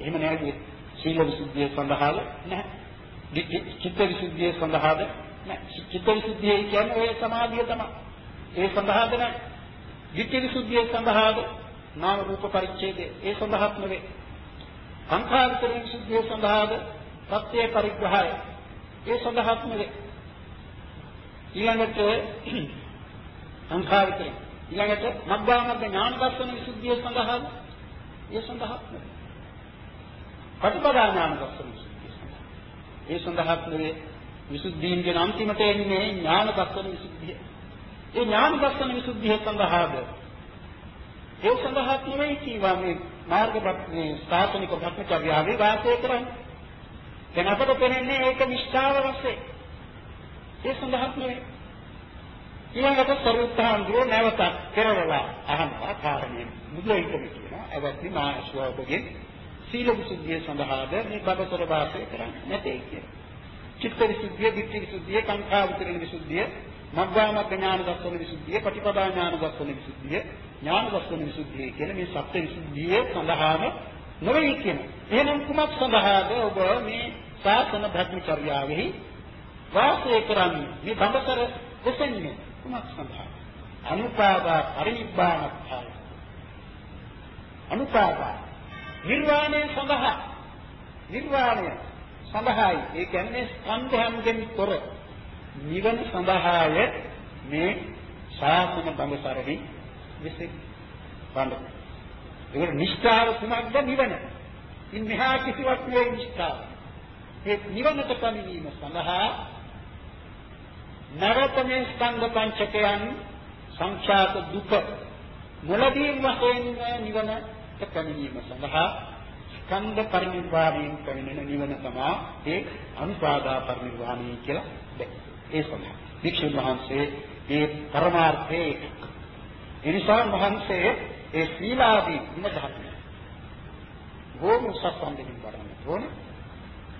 Speaker 1: එහෙම නෑ සීල විසුද්ධිය සඳහාද? නැහැ චිත්ත විසුද්ධිය සඳහාද? නැහැ චිත්ත විසුද්ධිය කියන්නේ ඔය සමාධිය තමයි. ඒ සඳහාද නැහැ ධිට්ඨි විසුද්ධිය සඳහාද නාම රූප පරිච්ඡේදය. ඒ සඳහාත් නෙවේ. සංඛාරික විසුද්ධිය සඳහාද සත්‍ය පරිග්‍රහය. ඒ සඳහාත් නෙවේ. ඊළඟට සංඛාරික ඊළඟට මග්ගාමග්ග ඥාන දර්ශන විසුද්ධිය සඳහාද? ඒ සඳහාත් නෙවේ. ප්‍රතිපදා ඥාන දර්ශන විසුද්ධිය සඳහා ඒ සඳහාත් නෙවේ. විසුද්ධීන්ගේ අන්තිමට එන්නේ ඥාන දර්ශන විසුද්ධිය ඒ ඥාන දර්ශන විසුද්ධිය සඳහාද ඒ සඳහාත් නෙවෙයි කීවා මේ මාර්ගපත්නේ ස්ථාපනික භක්මචර්යාවේ වාසය කරන්නේ. දැන් අපට පෙනෙන්නේ ඒක නිෂ්ඨාව වශයෙන්. ඒ සඳහාත් නෙවෙයි. ඊළඟට සරුත්තාන්ගේ නැවතත් පෙරවලා අහනවා කාරණේ මුදුයිකම කියනවා. එවත්නි මාස්වෝබගේ සීල විසුද්ධිය සඳහාද මේ බබතර වාසය කරන්නේ නැtei කියලා. චිත්ත විසුද්ධිය, ධිට්ඨි විසුද්ධිය, කාංකා විතරණ විසුද්ධිය මග්ගාමග්ග ඥාන දර්ශන විසුද්ධිය, පටිපදා ඥාන දර්ශන විසුද්ධිය, ඥාන දර්ශන විසුද්ධිය කියන මේ සත්‍ය විසුද්ධිය සඳහාම නොවේ කියන. එහෙනම් කුමක් සඳහාද ඔබ මේ සාසන භ්‍රමචර්යාවෙහි වාසය කරන්නේ? මේ බඹතර දෙසන්නේ කුමක් සඳහා? අනුපාදා පරිනිබ්බානක්ඛාය. අනුපාදා නිර්වාණය සඳහා නිර්වාණය සඳහායි. ඒ කියන්නේ ස්කන්ධයන්ගෙන් තොර නිවන සඳහාය මේ ශාසන බඹසරණි විසින් බඳ. ඒක නිෂ්ඨාව කුමක්ද නිවන. ඉන් මෙහා කිසිවක් නෙවෙයි නිෂ්ඨාව. ඒ නිවනට පැමිණීම සඳහා නරක මේ ස්කන්ධ පංචකයන් සංඛ්‍යාත දුක මුලදී වශයෙන් නිවනට පැමිණීම සඳහා ස්කන්ධ පරිනිර්වාණයෙන් පැමිණෙන නිවන තමයි ඒ අනුපාදා පරිනිර්වාණය කියලා දැක්කේ. ඒ සඳහා. වික්ෂුන් වහන්සේ මේ පරමාර්ථයේ එනිසා වහන්සේ ඒ සීලාදී ගුණ ධර්ම බොහොම සම්බන්ධයෙන් වඩන්න ඕනේ.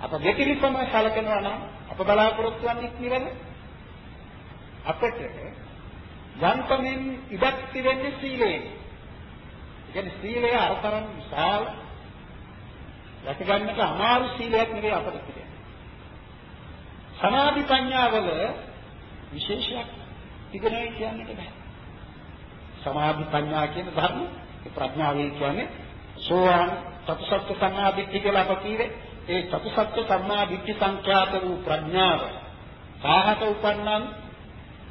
Speaker 1: අප දෙකිලිසම සැලකනවා නම් අප බලාපොරොත්තු වන්නේ නිවන. අපට යන්තමින් ඉඩක් වෙන්නේ සීලයෙන්. කියන්නේ සීලය අරතරන් විශාල රැකගන්නට අමාරු සීලයක් නෙවෙයි අපට තියෙන්නේ සමාධි ප්‍රඥාවල විශේෂයක් තිබුණේ කියන්නට බෑ. සමාධි ප්‍රඥා කියන ධර්ම ප්‍රඥාවේ කියන්නේ සෝවාන් චතුසත්ත්ව සම්මාදිට්ඨිය කියලා අප කීවේ ඒ චතුසත්ත්ව සම්මාදිට්ඨි සංඛ්‍යාත වූ ප්‍රඥාව සාහත උපන්නන්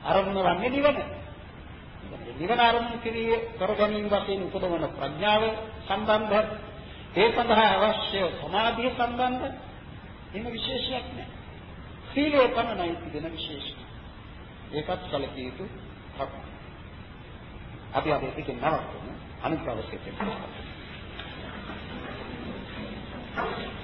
Speaker 1: අරමුණ වන්නේ නිවන. නිවන අරමුණු කිරියේ කර ගැනීම වශයෙන් උපදවන ප්‍රඥාව සම්බන්ධ ඒ සඳහා අවශ්‍ය සමාධිය සම්බන්ධ එහෙම විශේෂයක් නැහැ. සීලය පමණයි තිබෙන විශේෂය. ඒකත් කලකිය යුතු කප්. අපි අද ඒකෙන් නවත්වමු. අනිත් අවශ්‍යකම්. Thank you.